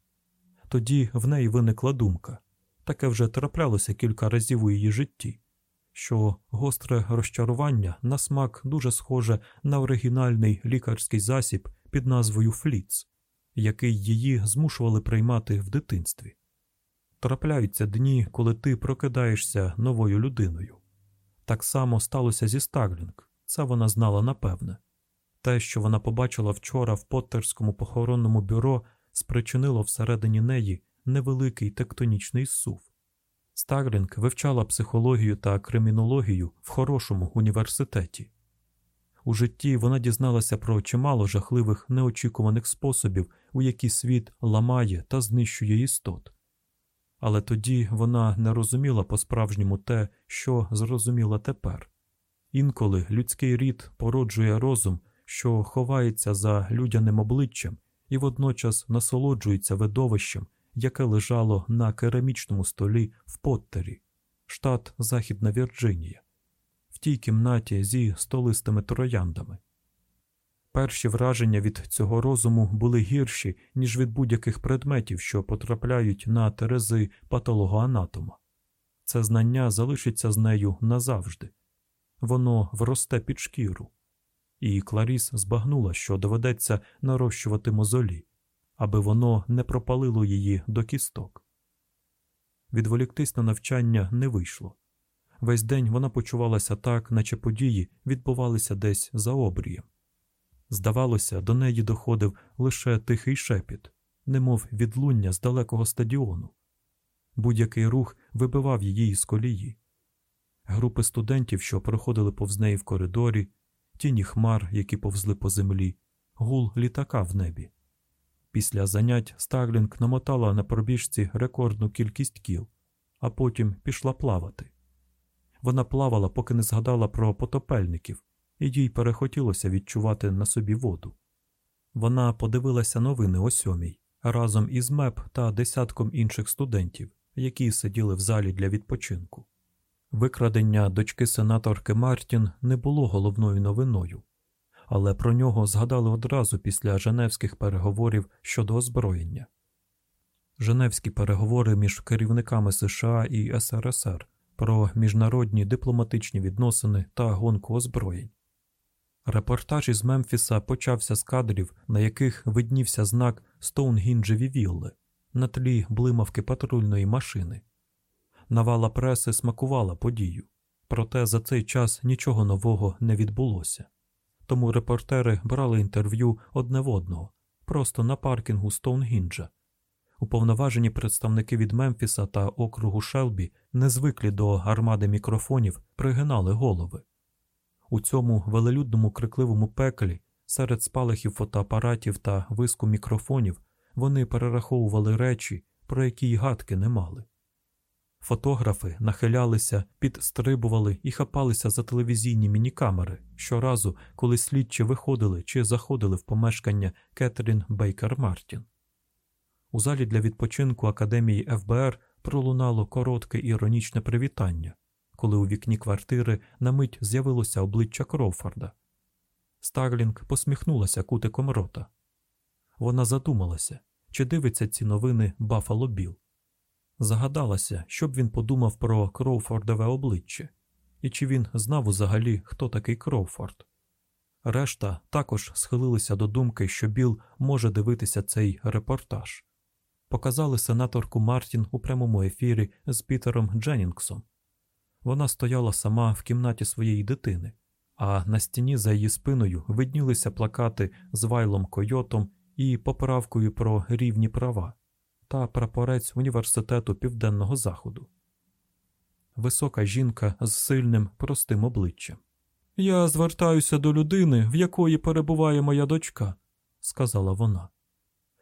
Тоді в неї виникла думка таке вже траплялося кілька разів у її житті, що гостре розчарування на смак дуже схоже на оригінальний лікарський засіб під назвою Фліц, який її змушували приймати в дитинстві. Трапляються дні, коли ти прокидаєшся новою людиною. Так само сталося зі Стаглінг, це вона знала напевне. Те, що вона побачила вчора в Поттерському похоронному бюро, спричинило всередині неї невеликий тектонічний сув. Старлінг вивчала психологію та кримінологію в хорошому університеті. У житті вона дізналася про чимало жахливих неочікуваних способів, у які світ ламає та знищує істот. Але тоді вона не розуміла по-справжньому те, що зрозуміла тепер. Інколи людський рід породжує розум, що ховається за людяним обличчям і водночас насолоджується видовищем, яке лежало на керамічному столі в Поттері, штат Західна Вірджинія, в тій кімнаті зі столистими трояндами. Перші враження від цього розуму були гірші, ніж від будь-яких предметів, що потрапляють на терези патологоанатома. Це знання залишиться з нею назавжди, воно вросте під шкіру, і Кларіс збагнула, що доведеться нарощувати мозолі аби воно не пропалило її до кісток. Відволіктись на навчання не вийшло. Весь день вона почувалася так, наче події відбувалися десь за обрієм. Здавалося, до неї доходив лише тихий шепіт, немов відлуння з далекого стадіону. Будь-який рух вибивав її із колії. Групи студентів, що проходили повз неї в коридорі, тіні хмар, які повзли по землі, гул літака в небі. Після занять Старлінг намотала на пробіжці рекордну кількість кіл, а потім пішла плавати. Вона плавала, поки не згадала про потопельників, і їй перехотілося відчувати на собі воду. Вона подивилася новини о сьомій разом із МЕП та десятком інших студентів, які сиділи в залі для відпочинку. Викрадення дочки сенаторки Мартін не було головною новиною але про нього згадали одразу після Женевських переговорів щодо озброєння. Женевські переговори між керівниками США і СРСР про міжнародні дипломатичні відносини та гонку озброєнь. Репортаж із Мемфіса почався з кадрів, на яких виднівся знак Стоунгінджеві Вілли на тлі блимавки патрульної машини. Навала преси смакувала подію, проте за цей час нічого нового не відбулося тому репортери брали інтерв'ю одне в одного, просто на паркінгу Стоунгінджа. уповноважені представники від Мемфіса та округу Шелбі, не звиклі до армади мікрофонів, пригинали голови. У цьому велелюдному крикливому пеклі, серед спалахів фотоапаратів та виску мікрофонів, вони перераховували речі, про які й гадки не мали. Фотографи нахилялися, підстрибували і хапалися за телевізійні мінікамери щоразу, коли слідчі виходили чи заходили в помешкання Кетрін Бейкер Мартін. У залі для відпочинку Академії ФБР пролунало коротке іронічне привітання, коли у вікні квартири на мить з'явилося обличчя Кроуфорда. Старлінг посміхнулася кутиком рота. Вона задумалася, чи дивиться ці новини Баффало Білл. Загадалася, щоб він подумав про Кроуфордове обличчя, і чи він знав взагалі, хто такий Кроуфорд. Решта також схилилися до думки, що Біл може дивитися цей репортаж. Показали сенаторку Мартін у прямому ефірі з Пітером Дженнінгсом. Вона стояла сама в кімнаті своєї дитини, а на стіні за її спиною виднілися плакати з Вайлом Койотом і поправкою про рівні права та прапорець університету Південного Заходу. Висока жінка з сильним, простим обличчям. Я звертаюся до людини, в якої перебуває моя дочка, сказала вона.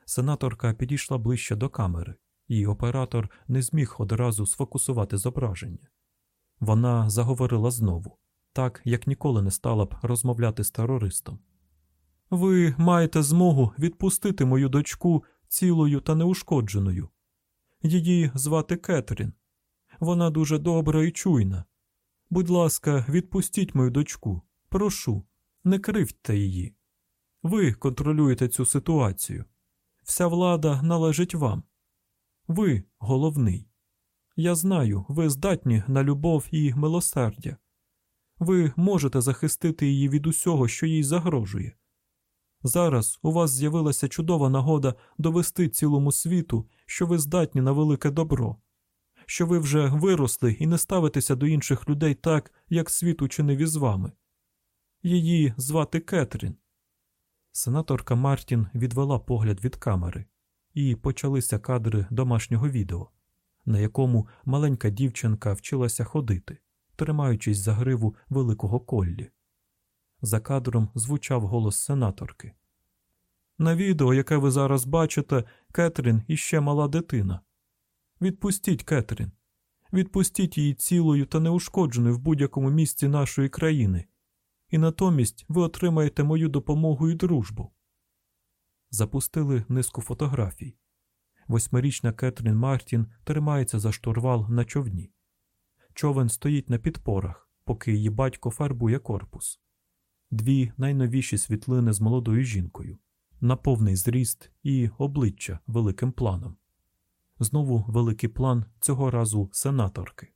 Сенаторка підійшла ближче до камери, і оператор не зміг одразу сфокусувати зображення. Вона заговорила знову, так як ніколи не стала б розмовляти з терористом. Ви маєте змогу відпустити мою дочку цілою та неушкодженою. Її звати Кетрін. Вона дуже добра і чуйна. Будь ласка, відпустіть мою дочку. Прошу, не кривдьте її. Ви контролюєте цю ситуацію. Вся влада належить вам. Ви головний. Я знаю, ви здатні на любов і милосердя. Ви можете захистити її від усього, що їй загрожує. Зараз у вас з'явилася чудова нагода довести цілому світу, що ви здатні на велике добро, що ви вже виросли і не ставитеся до інших людей так, як світ учинив із вами. Її звати Кетрін. Сенаторка Мартін відвела погляд від камери, і почалися кадри домашнього відео, на якому маленька дівчинка вчилася ходити, тримаючись за гриву великого коллі. За кадром звучав голос сенаторки. На відео, яке ви зараз бачите, Кетрін іще мала дитина. Відпустіть Кетрін. Відпустіть її цілою та неушкодженою в будь-якому місці нашої країни, і натомість ви отримаєте мою допомогу і дружбу. Запустили низку фотографій. Восьмирічна Кетрін Мартін тримається за штурвал на човні. Човен стоїть на підпорах, поки її батько фарбує корпус дві найновіші світлини з молодою жінкою, на повний зріст і обличчя великим планом. Знову великий план цього разу сенаторки.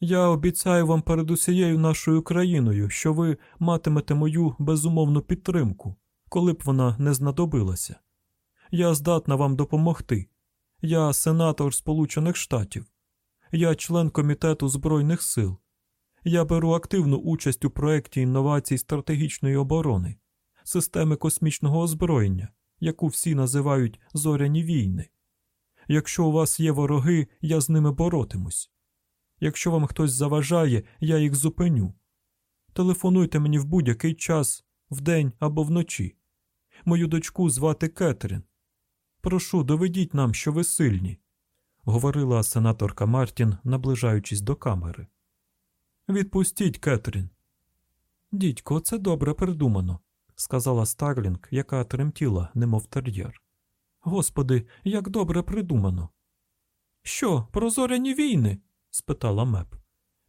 Я обіцяю вам перед усією нашою країною, що ви матимете мою безумовну підтримку, коли б вона не знадобилася. Я здатна вам допомогти. Я сенатор Сполучених Штатів, я член Комітету Збройних сил, я беру активну участь у проєкті інновацій стратегічної оборони, системи космічного озброєння, яку всі називають зоряні війни. Якщо у вас є вороги, я з ними боротимусь. Якщо вам хтось заважає, я їх зупиню. Телефонуйте мені в будь-який час, вдень або вночі. Мою дочку звати Кетрін. Прошу, доведіть нам, що ви сильні, говорила сенаторка Мартін, наближаючись до камери. Відпустіть, Кетрін. Дідько, це добре придумано, сказала Старлінг, яка тремтіла, немов тер'єр. Господи, як добре придумано. Що, про Зоряні війни? спитала Меп.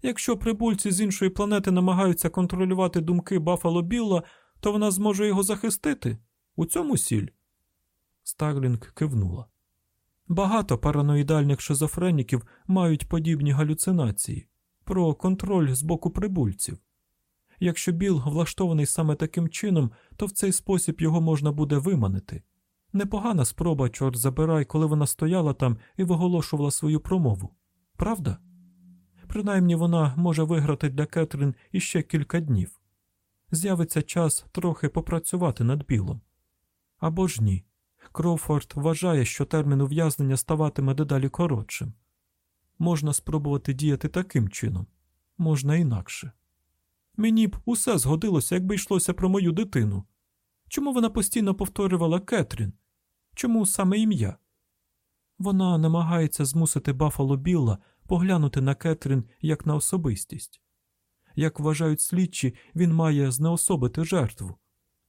Якщо прибульці з іншої планети намагаються контролювати думки Баффало Білла, то вона зможе його захистити? У цьому сіль. Старлінг кивнула. Багато параноїдальних шизофреніків мають подібні галюцинації про контроль з боку прибульців. Якщо Біл влаштований саме таким чином, то в цей спосіб його можна буде виманити. Непогана спроба, чорт забирай, коли вона стояла там і виголошувала свою промову. Правда? Принаймні вона може виграти для Кетрін іще кілька днів. З'явиться час трохи попрацювати над білом. Або ж ні. Кроуфорд вважає, що термін ув'язнення ставатиме дедалі коротшим. Можна спробувати діяти таким чином, можна інакше. Мені б усе згодилося, якби йшлося про мою дитину. Чому вона постійно повторювала Кетрін? Чому саме ім'я? Вона намагається змусити Баффало Білла поглянути на Кетрін як на особистість. Як вважають слідчі, він має знеособити жертву,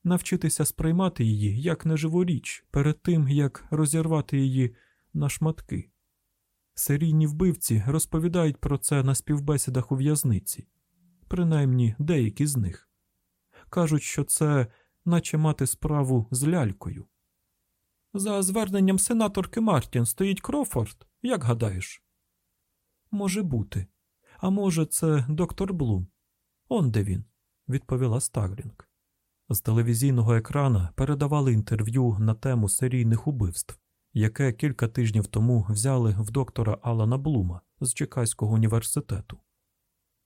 навчитися сприймати її як неживу річ перед тим, як розірвати її на шматки. Серійні вбивці розповідають про це на співбесідах у в'язниці, принаймні деякі з них. Кажуть, що це наче мати справу з лялькою. За зверненням сенаторки Мартін стоїть Крофорд, як гадаєш? Може бути. А може, це доктор Блум. Он де він, відповіла Стаглінг. З телевізійного екрана передавали інтерв'ю на тему серійних убивств, яке кілька тижнів тому взяли в доктора Алана Блума з Чекаського університету.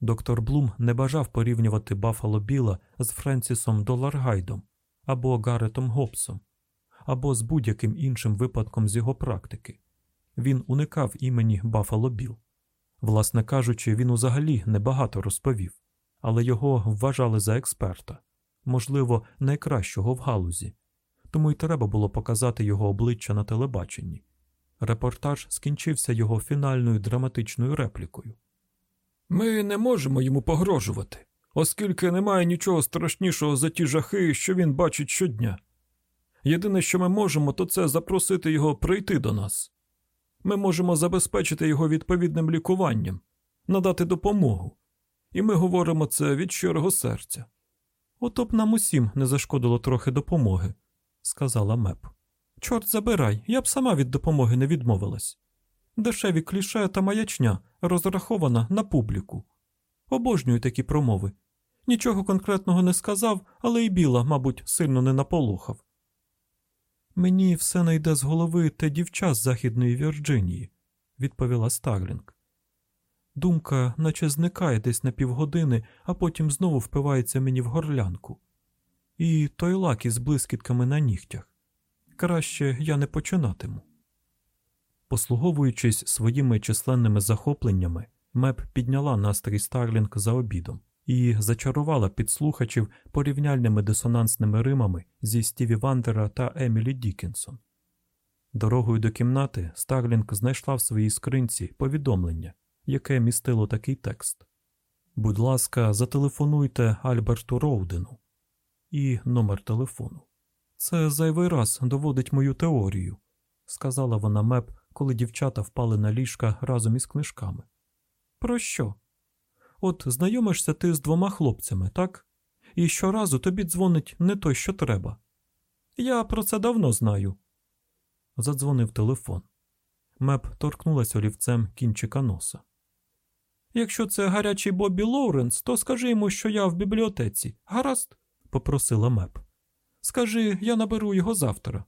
Доктор Блум не бажав порівнювати Баффало Біла з Френсісом Доларгайдом або Гаретом Гобсом, або з будь-яким іншим випадком з його практики. Він уникав імені Баффало Біл. Власне кажучи, він узагалі небагато розповів, але його вважали за експерта, можливо, найкращого в галузі, тому й треба було показати його обличчя на телебаченні. Репортаж скінчився його фінальною драматичною реплікою. Ми не можемо йому погрожувати, оскільки немає нічого страшнішого за ті жахи, що він бачить щодня. Єдине, що ми можемо, то це запросити його прийти до нас. Ми можемо забезпечити його відповідним лікуванням, надати допомогу, і ми говоримо це від щирого серця. Ото б нам усім не зашкодило трохи допомоги, сказала Меп. Чорт забирай, я б сама від допомоги не відмовилась. Дешеві кліше та маячня розрахована на публіку. Обожнюю такі промови. Нічого конкретного не сказав, але й Біла, мабуть, сильно не наполохав. Мені все не йде з голови те дівча з Західної Вірджинії, відповіла Старлінг. Думка, наче зникає десь на півгодини, а потім знову впивається мені в горлянку. І той лак із блискітками на нігтях. Краще я не починатиму. Послуговуючись своїми численними захопленнями, Меп підняла настрій Старлінг за обідом і зачарувала підслухачів порівняльними дисонансними римами зі Стіві Вандера та Емілі Дікінсон. Дорогою до кімнати Старлінг знайшла в своїй скринці повідомлення, яке містило такий текст: Будь ласка, зателефонуйте Альберту Роудену і номер телефону. Це зайвий раз доводить мою теорію, сказала вона Меп, коли дівчата впали на ліжка разом із книжками. Про що? От знайомишся ти з двома хлопцями, так? І щоразу тобі дзвонить не той, що треба. Я про це давно знаю. Задзвонив телефон. Меп торкнулася олівцем кінчика носа. Якщо це гарячий Бобі Лоуренс, то скажи йому, що я в бібліотеці. Гаразд? Попросила Меп. Скажи, я наберу його завтра.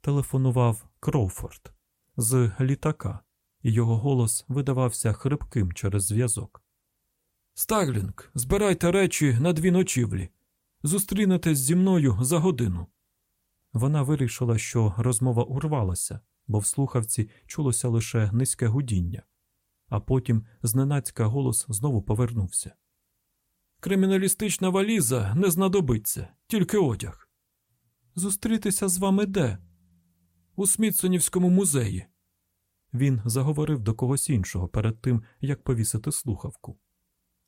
Телефонував Кроуфорд з літака, і його голос видавався хрипким через зв'язок. Старлінг, збирайте речі на дві ночівлі. Зустрінетесь зі мною за годину. Вона вирішила, що розмова урвалася, бо в слухавці чулося лише низьке гудіння, а потім зненацька голос знову повернувся. Криміналістична валіза не знадобиться, тільки одяг. Зустрітися з вами де? У Смітсонівському музеї. Він заговорив до когось іншого перед тим, як повісити слухавку.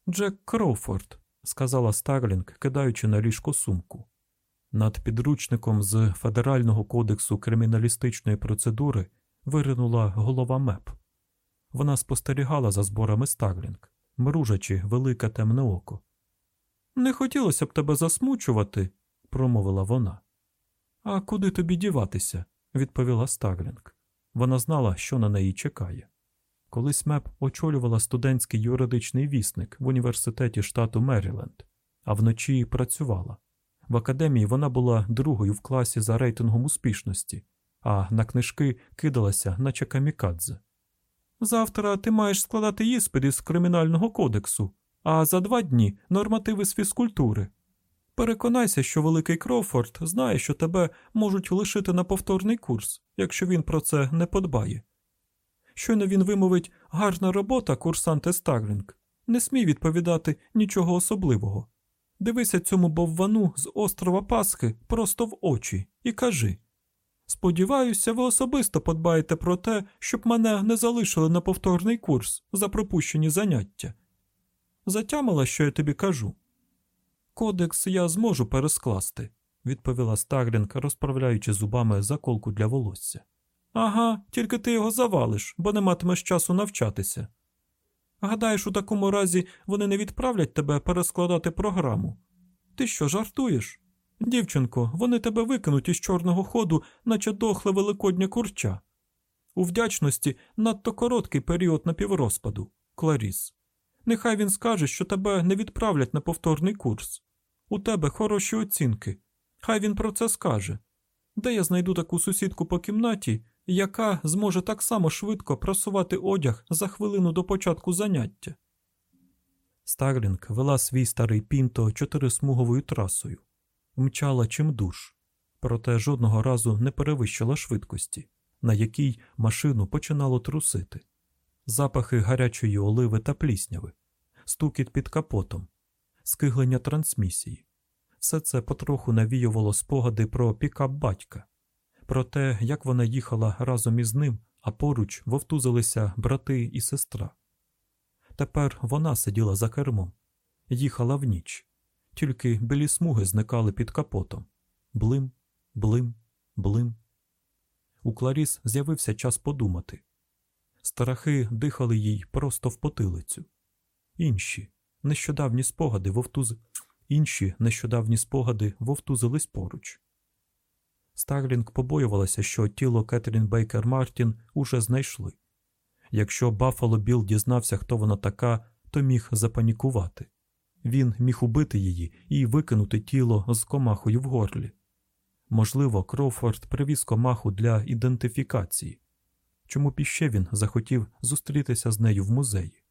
Джек Кроуфорд, сказала Старлінг, кидаючи на ліжко сумку. Над підручником з Федерального кодексу криміналістичної процедури виринула голова меп. Вона спостерігала за зборами Старлінг, мружачи велике темне око. Не хотілося б тебе засмучувати, промовила вона. А куди тобі діватися? відповіла Старлінг. Вона знала, що на неї чекає. Колись Меп очолювала студентський юридичний вісник в університеті штату Меріленд, а вночі працювала. В академії вона була другою в класі за рейтингом успішності, а на книжки кидалася, наче камікадзе. Завтра ти маєш складати іспит із кримінального кодексу, а за два дні нормативи з фізкультури. Переконайся, що великий Кроуфорд знає, що тебе можуть лишити на повторний курс, якщо він про це не подбає. Щойно він вимовить гарна робота, курсанте Старлінг. Не смій відповідати нічого особливого. Дивися цьому боввану з острова Пасхи просто в очі і кажи Сподіваюся, ви особисто подбаєте про те, щоб мене не залишили на повторний курс за пропущені заняття. Затямила, що я тобі кажу. Кодекс я зможу перескласти, відповіла Старлінг, розправляючи зубами заколку для волосся. Ага, тільки ти його завалиш, бо не матимеш часу навчатися. Гадаєш, у такому разі вони не відправлять тебе перескладати програму. Ти що, жартуєш? Дівчинко, вони тебе викинуть із чорного ходу, наче дохле великоднє курча. У вдячності надто короткий період напіврозпаду, Кларіс. Нехай він скаже, що тебе не відправлять на повторний курс. У тебе хороші оцінки. Хай він про це скаже. Де я знайду таку сусідку по кімнаті, яка зможе так само швидко просувати одяг за хвилину до початку заняття? Старлінг вела свій старий пінто чотирисмуговою трасою, мчала чимдуж, проте жодного разу не перевищила швидкості, на якій машину починало трусити запахи гарячої оливи та плісняви, стукіт під капотом, скиглення трансмісії. Все це потроху навіювало спогади про пікап батька, про те, як вона їхала разом із ним, а поруч вовтузилися брати і сестра. Тепер вона сиділа за кермом, їхала в ніч, тільки білі смуги зникали під капотом. Блим, блим, блим. У Кларіс з'явився час подумати. Страхи дихали їй просто в потилицю. Інші нещодавні спогади вовтуз... Інші нещодавні спогади вовтузились поруч. Старлінг побоювалася, що тіло Кетрін Бейкер Мартін уже знайшли. Якщо Баффало Білл дізнався, хто вона така, то міг запанікувати. Він міг убити її і викинути тіло з комахою в горлі. Можливо, Кроуфорд привіз комаху для ідентифікації. Чому б він захотів зустрітися з нею в музеї?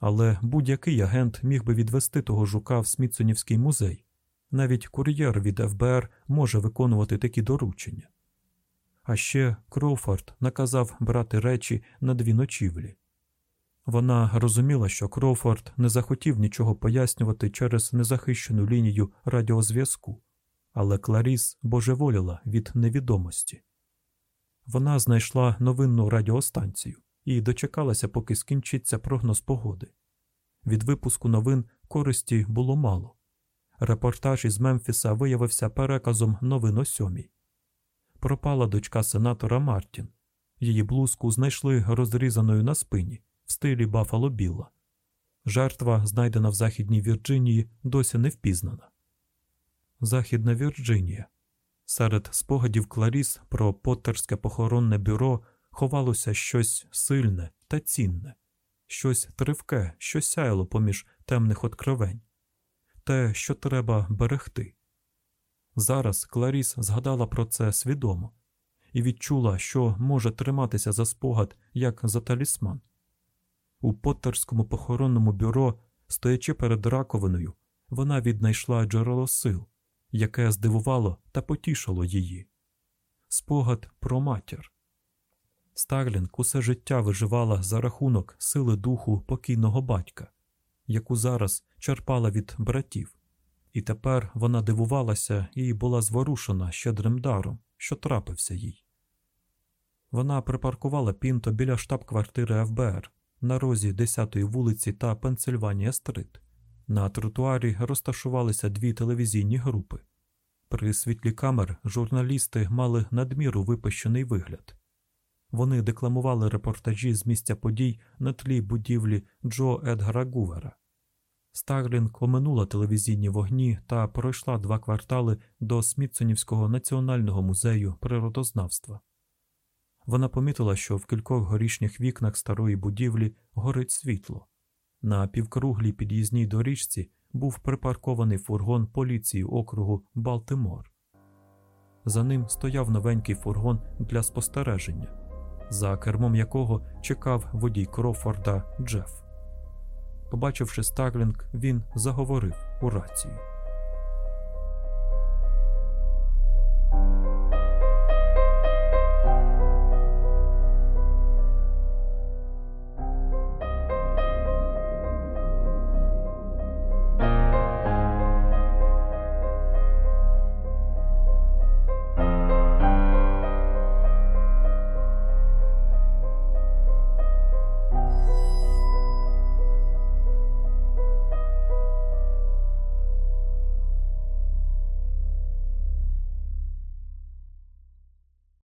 Але будь-який агент міг би відвести того жука в Смітсонівський музей. Навіть кур'єр від ФБР може виконувати такі доручення. А ще Кроуфорд наказав брати речі на дві ночівлі. Вона розуміла, що Кроуфорд не захотів нічого пояснювати через незахищену лінію радіозв'язку, але Кларіс божеволіла від невідомості. Вона знайшла новинну радіостанцію і дочекалася, поки скінчиться прогноз погоди. Від випуску новин користі було мало. Репортаж із Мемфіса виявився переказом новин о сьомій. Пропала дочка сенатора Мартін. Її блузку знайшли розрізаною на спині в стилі Баффало Білла. Жертва, знайдена в Західній Вірджинії, досі не впізнана. Західна Вірджинія. Серед спогадів Кларіс про Поттерське похоронне бюро ховалося щось сильне та цінне, щось тривке, що сяяло поміж темних откровень, те, що треба берегти. Зараз Кларіс згадала про це свідомо і відчула, що може триматися за спогад як за талісман. У Поттерському похоронному бюро, стоячи перед раковиною, вона віднайшла джерело сил, яке здивувало та потішило її. Спогад про матір. Старлінг усе життя виживала за рахунок сили духу покійного батька, яку зараз черпала від братів, і тепер вона дивувалася і була зворушена щедрим даром, що трапився їй. Вона припаркувала пінто біля штаб-квартири ФБР на розі 10-ї вулиці та Пенсильванія Стрит. На тротуарі розташувалися дві телевізійні групи. При світлі камер журналісти мали надміру випущений вигляд. Вони декламували репортажі з місця подій на тлі будівлі Джо Едгара Гувера. Старлінг оминула телевізійні вогні та пройшла два квартали до Смітсонівського національного музею природознавства. Вона помітила, що в кількох горішніх вікнах старої будівлі горить світло. На півкруглій під'їзній доріжці був припаркований фургон поліції округу Балтимор. За ним стояв новенький фургон для спостереження, за кермом якого чекав водій Крофорда Джеф. Побачивши Старлінг, він заговорив у рацію.